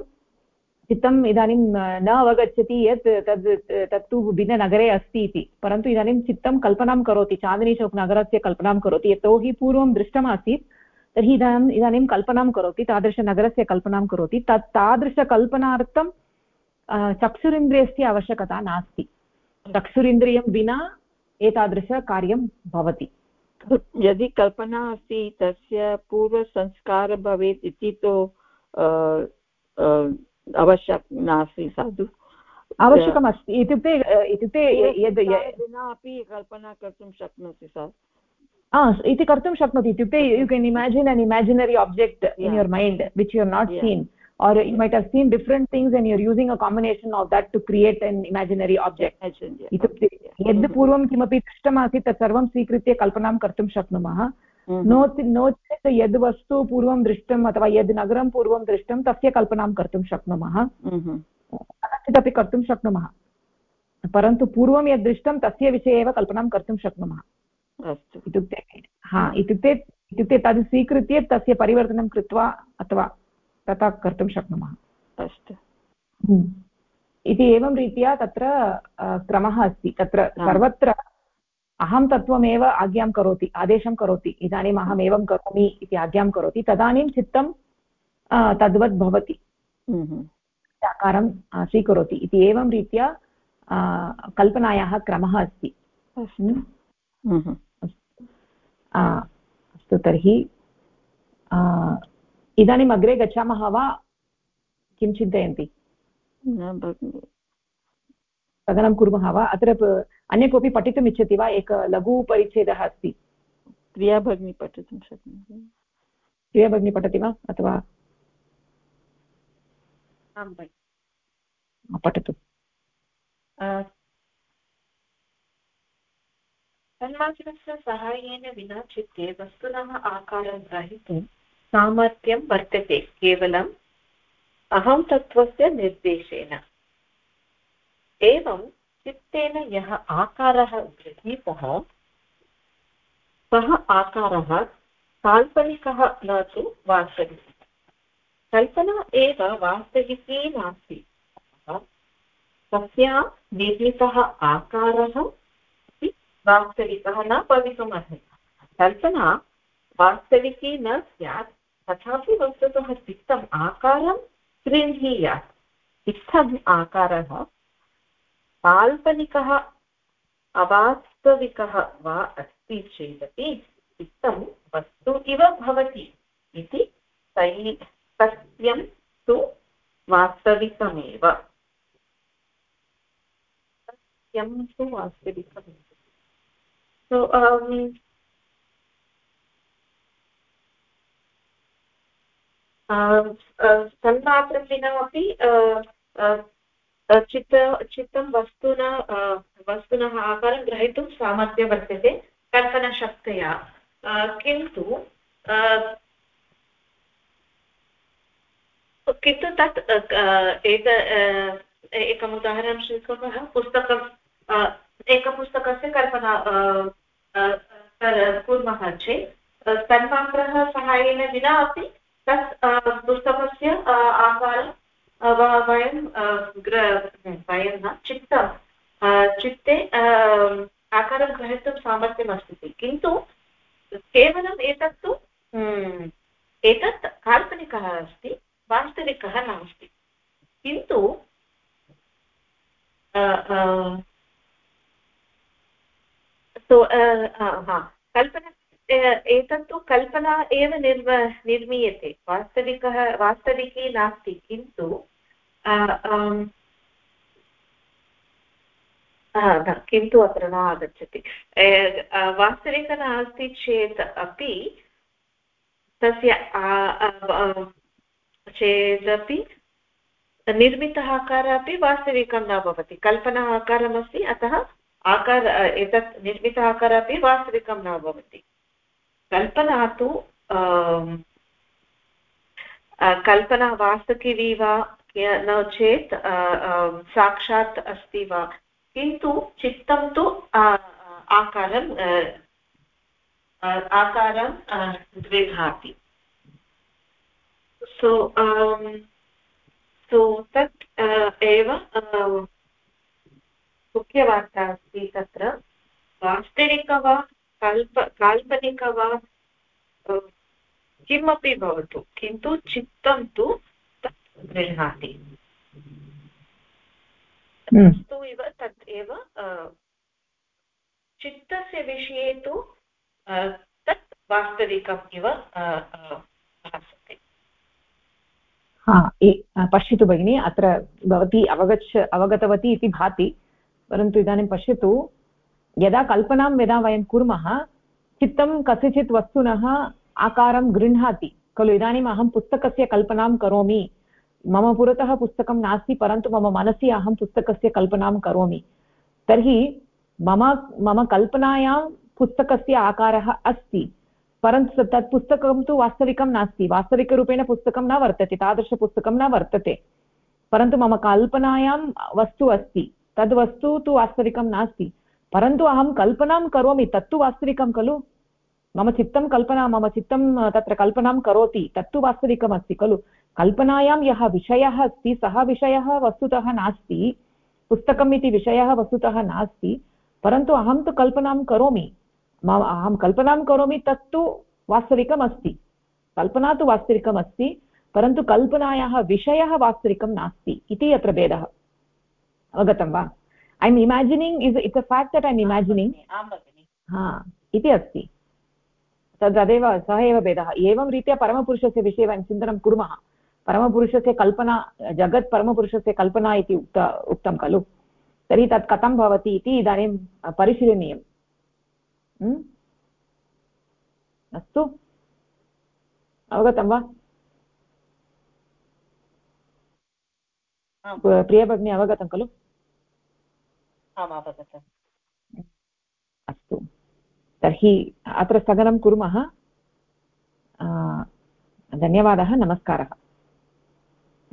चित्तम् इदानीं न अवगच्छति यत् तद्, तत्तु भिन्ननगरे अस्ति इति। परन्तु इदानीं चित्तं कल्पनां करोति चान्दनीचौक् नगरस्य कल्पनां करोति। यतोहि पूर्वं दृष्टमासीत्, तर्हि इदानीम् इदानीं कल्पनां करोति, तादृशनगरस्य कल्पनां करोति। तत् तादृशकल्पनार्थं चक्षुरिन्द्रियस्य आवश्यकता नास्ति। चक्षुरिन्द्रियं विना एतादृशकार्यं भवति। यदि कल्पना अस्ति तस्य पूर्वसंस्कारः भवेत् इति तु आवश्यक नास्ति साधु। आवश्यकमस्ति। इत्युक्ते इत्युक्ते यद् विना अपि कल्पना कर्तुं शक्नोति सा इति कर्तुं शक्नोति। इत्युक्ते you can imagine an imaginary object in your mind which you are not seen or you might have seen different things and you're using a combination of that to create an imaginary object. इत्युक्ते यद् पूर्वं किमपि दृष्टमासीत् तत् सर्वं स्वीकृत्य कल्पनां कर्तुं शक्नुमः। No no चेत् यद् वस्तु पूर्वं दृष्टम् अथवा यद् नगरं पूर्वं दृष्टं तस्य कल्पनां कर्तुं शक्नुमः अपि कर्तुं शक्नुमः परन्तु पूर्वं यद् दृष्टं तस्य विषये एव कल्पनां कर्तुं शक्नुमः अस्तु इत्युक्ते हा इत्युक्ते इत्युक्ते तद् स्वीकृत्य तस्य परिवर्तनं कृत्वा अथवा तथा कर्तुं शक्नुमः। अस्तु। हम्म। इति एवं रीत्या तत्र क्रमः अस्ति। तत्र सर्वत्र अहं तत्त्वमेव आज्ञां करोति आदेशं करोति इदानीम् अहम् एवं करोमि इति आज्ञां करोति तदानीं चित्तं तद्वत् भवति। हम्म। आकारं स्वीकरोति। इति एवं रीत्या कल्पनायाः क्रमः अस्ति। हम्म। अस्तु। तर्हि इदानीम् अग्रे गच्छामः वा? किं चिन्तयन्ति? स्थगनं कुर्मः वा? अत्र अन्य कोऽपि पठितुम् इच्छति वा? एक लघु परिच्छेदः अस्ति। प्रिया भगिनी पठितुं शक्नोति। प्रिया भगिनी पठति वा? अथवा? पठतु। तन्मात्रस्य साहाय्येन विना चित्ते वस्तुनः आकारं ग्रहीतुं सामर्थ्यं वर्तते केवलम् अहं तत्त्वस्य निर्देशेन। एवं चित्तेन यः आकारः गृहीतः सः आकारः काल्पनिकः न तु वास्तविकः। कल्पना एव वास्तविकी नास्ति। तस्यां निर्मितः आकारः वास्तविकः न भवितुम् अर्हति कल्पना वास्तविकी न स्यात्। तथापि वस्तुतः चित्तम् आकारं गृह्णीयात्। चित्तम् आकारः काल्पनिकः अवास्तविकः वा अस्ति चेदपि चित्तं वस्तु इव भवति इति सत्यं तु वास्तविकमेव। सत्यं तु वास्तविकमेव। So um, सन्मात्रं विना अपि चित्त, चित्तं वस्तुना वस्तुनः आकारं ग्रहीतुं सामर्थ्यं वर्तते, कल्पनाशक्तया। किन्तु किन्तु तत् एक एकम् उदाहरणं स्वीकुर्मः, पुस्तकं एकपुस्तकस्य कल्पना कुर्मः चेत्, तन्मात्रः सहायेन विना अपि तत् पुस्तकस्य आकारं वयं वयं न, चित्त चित्ते आकारं ग्रहीतुं सामर्थ्यमस्ति किन्तु केवलम् एतत्तु एतत् काल्पनिकः अस्ति, वास्तविकः नास्ति। किन्तु कल्पना एतत्तु कल्पना एव निर्म निर्मीयते। वास्तविकः, वास्तविकी नास्ति, किन्तु किन्तु अत्र न आगच्छति। वास्तविक नास्ति चेत् अपि तस्य चेदपि निर्मितः आकारः अपि वास्तविकं न भवति। कल्पना आकारमस्ति, अतः आकार, एतत् निर्मित आकारः अपि वास्तविकं न भवति। कल्पना तु कल्पना वास्तविकी वा न चेत् साक्षात् अस्ति वा? किन्तु चित्तं तु आकारं आकारं गृह्णाति सो सो तत् एव मुख्यवार्ता अस्ति तत्र। वास्तविक वा? कल्प काल्पनिक वा किमपि भवतु किन्तु चित्तं तु तत् गृह्णाति हम्म। वस्तु इव तत् एव चित्तस्य विषये तु तत् वास्तविकम् इव भासते हा पश्यतु भगिनि अत्र भवती अवगच्छ अवगतवती इति भाति परन्तु इदानीं पश्यतु यदा कल्पनां यदा वयं कुर्मः, चित्तं कस्यचित् वस्तुनः आकारं गृह्णाति। खलु इदानीम् अहं पुस्तकस्य कल्पनां करोमि। मम पुरतः पुस्तकं नास्ति, परन्तु मम मनसि अहं पुस्तकस्य कल्पनां करोमि। तर्हि मम मम कल्पनायां पुस्तकस्य आकारः अस्ति, परन्तु तत् पुस्तकं तु वास्तविकं नास्ति। वास्तविकरूपेण पुस्तकं न वर्तते तादृशपुस्तकं न वर्तते। परन्तु मम कल्पनायां वस्तु अस्ति, तद् वस्तु तु वास्तविकं नास्ति। परन्तु अहं कल्पनां करोमि, तत्तु वास्तविकं खलु? मम चित्तं कल्पना, मम चित्तं तत्र कल्पनां करोति, तत्तु वास्तविकम् अस्ति खलु? कल्पनायां यः विषयः अस्ति, सः विषयः वस्तुतः नास्ति, पुस्तकम् इति विषयः वस्तुतः नास्ति, परन्तु अहं तु कल्पनां करोमि। अहं कल्पनां करोमि, तत्तु वास्तविकम् कल्पना तु वास्तविकम् अस्ति परन्तु कल्पनायाः विषयः वास्तविकं नास्ति, इति अत्र भेदः। अवगतं वा? I am imagining is it's a fact that I am imagining हा इति अस्ति। तदेव सः एव भेदः। एवं रीत्या परमपुरुषस्य विषये वयं चिन्तनं कुर्मः। परमपुरुषस्य कल्पना जगत् परमपुरुषस्य कल्पना इति उक्त उक्तं खलु। तर्हि तत् कथं भवति इति इदानीं परिशीलनीयम्। अस्तु। अवगतं वा? प्रियभगिनी अवगतं खलु? आम् अवगतम् अस्तु। तर्हि अत्र स्थगनं कुर्मः। धन्यवादः नमस्कारः।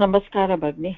नमस्कारः भगिनी।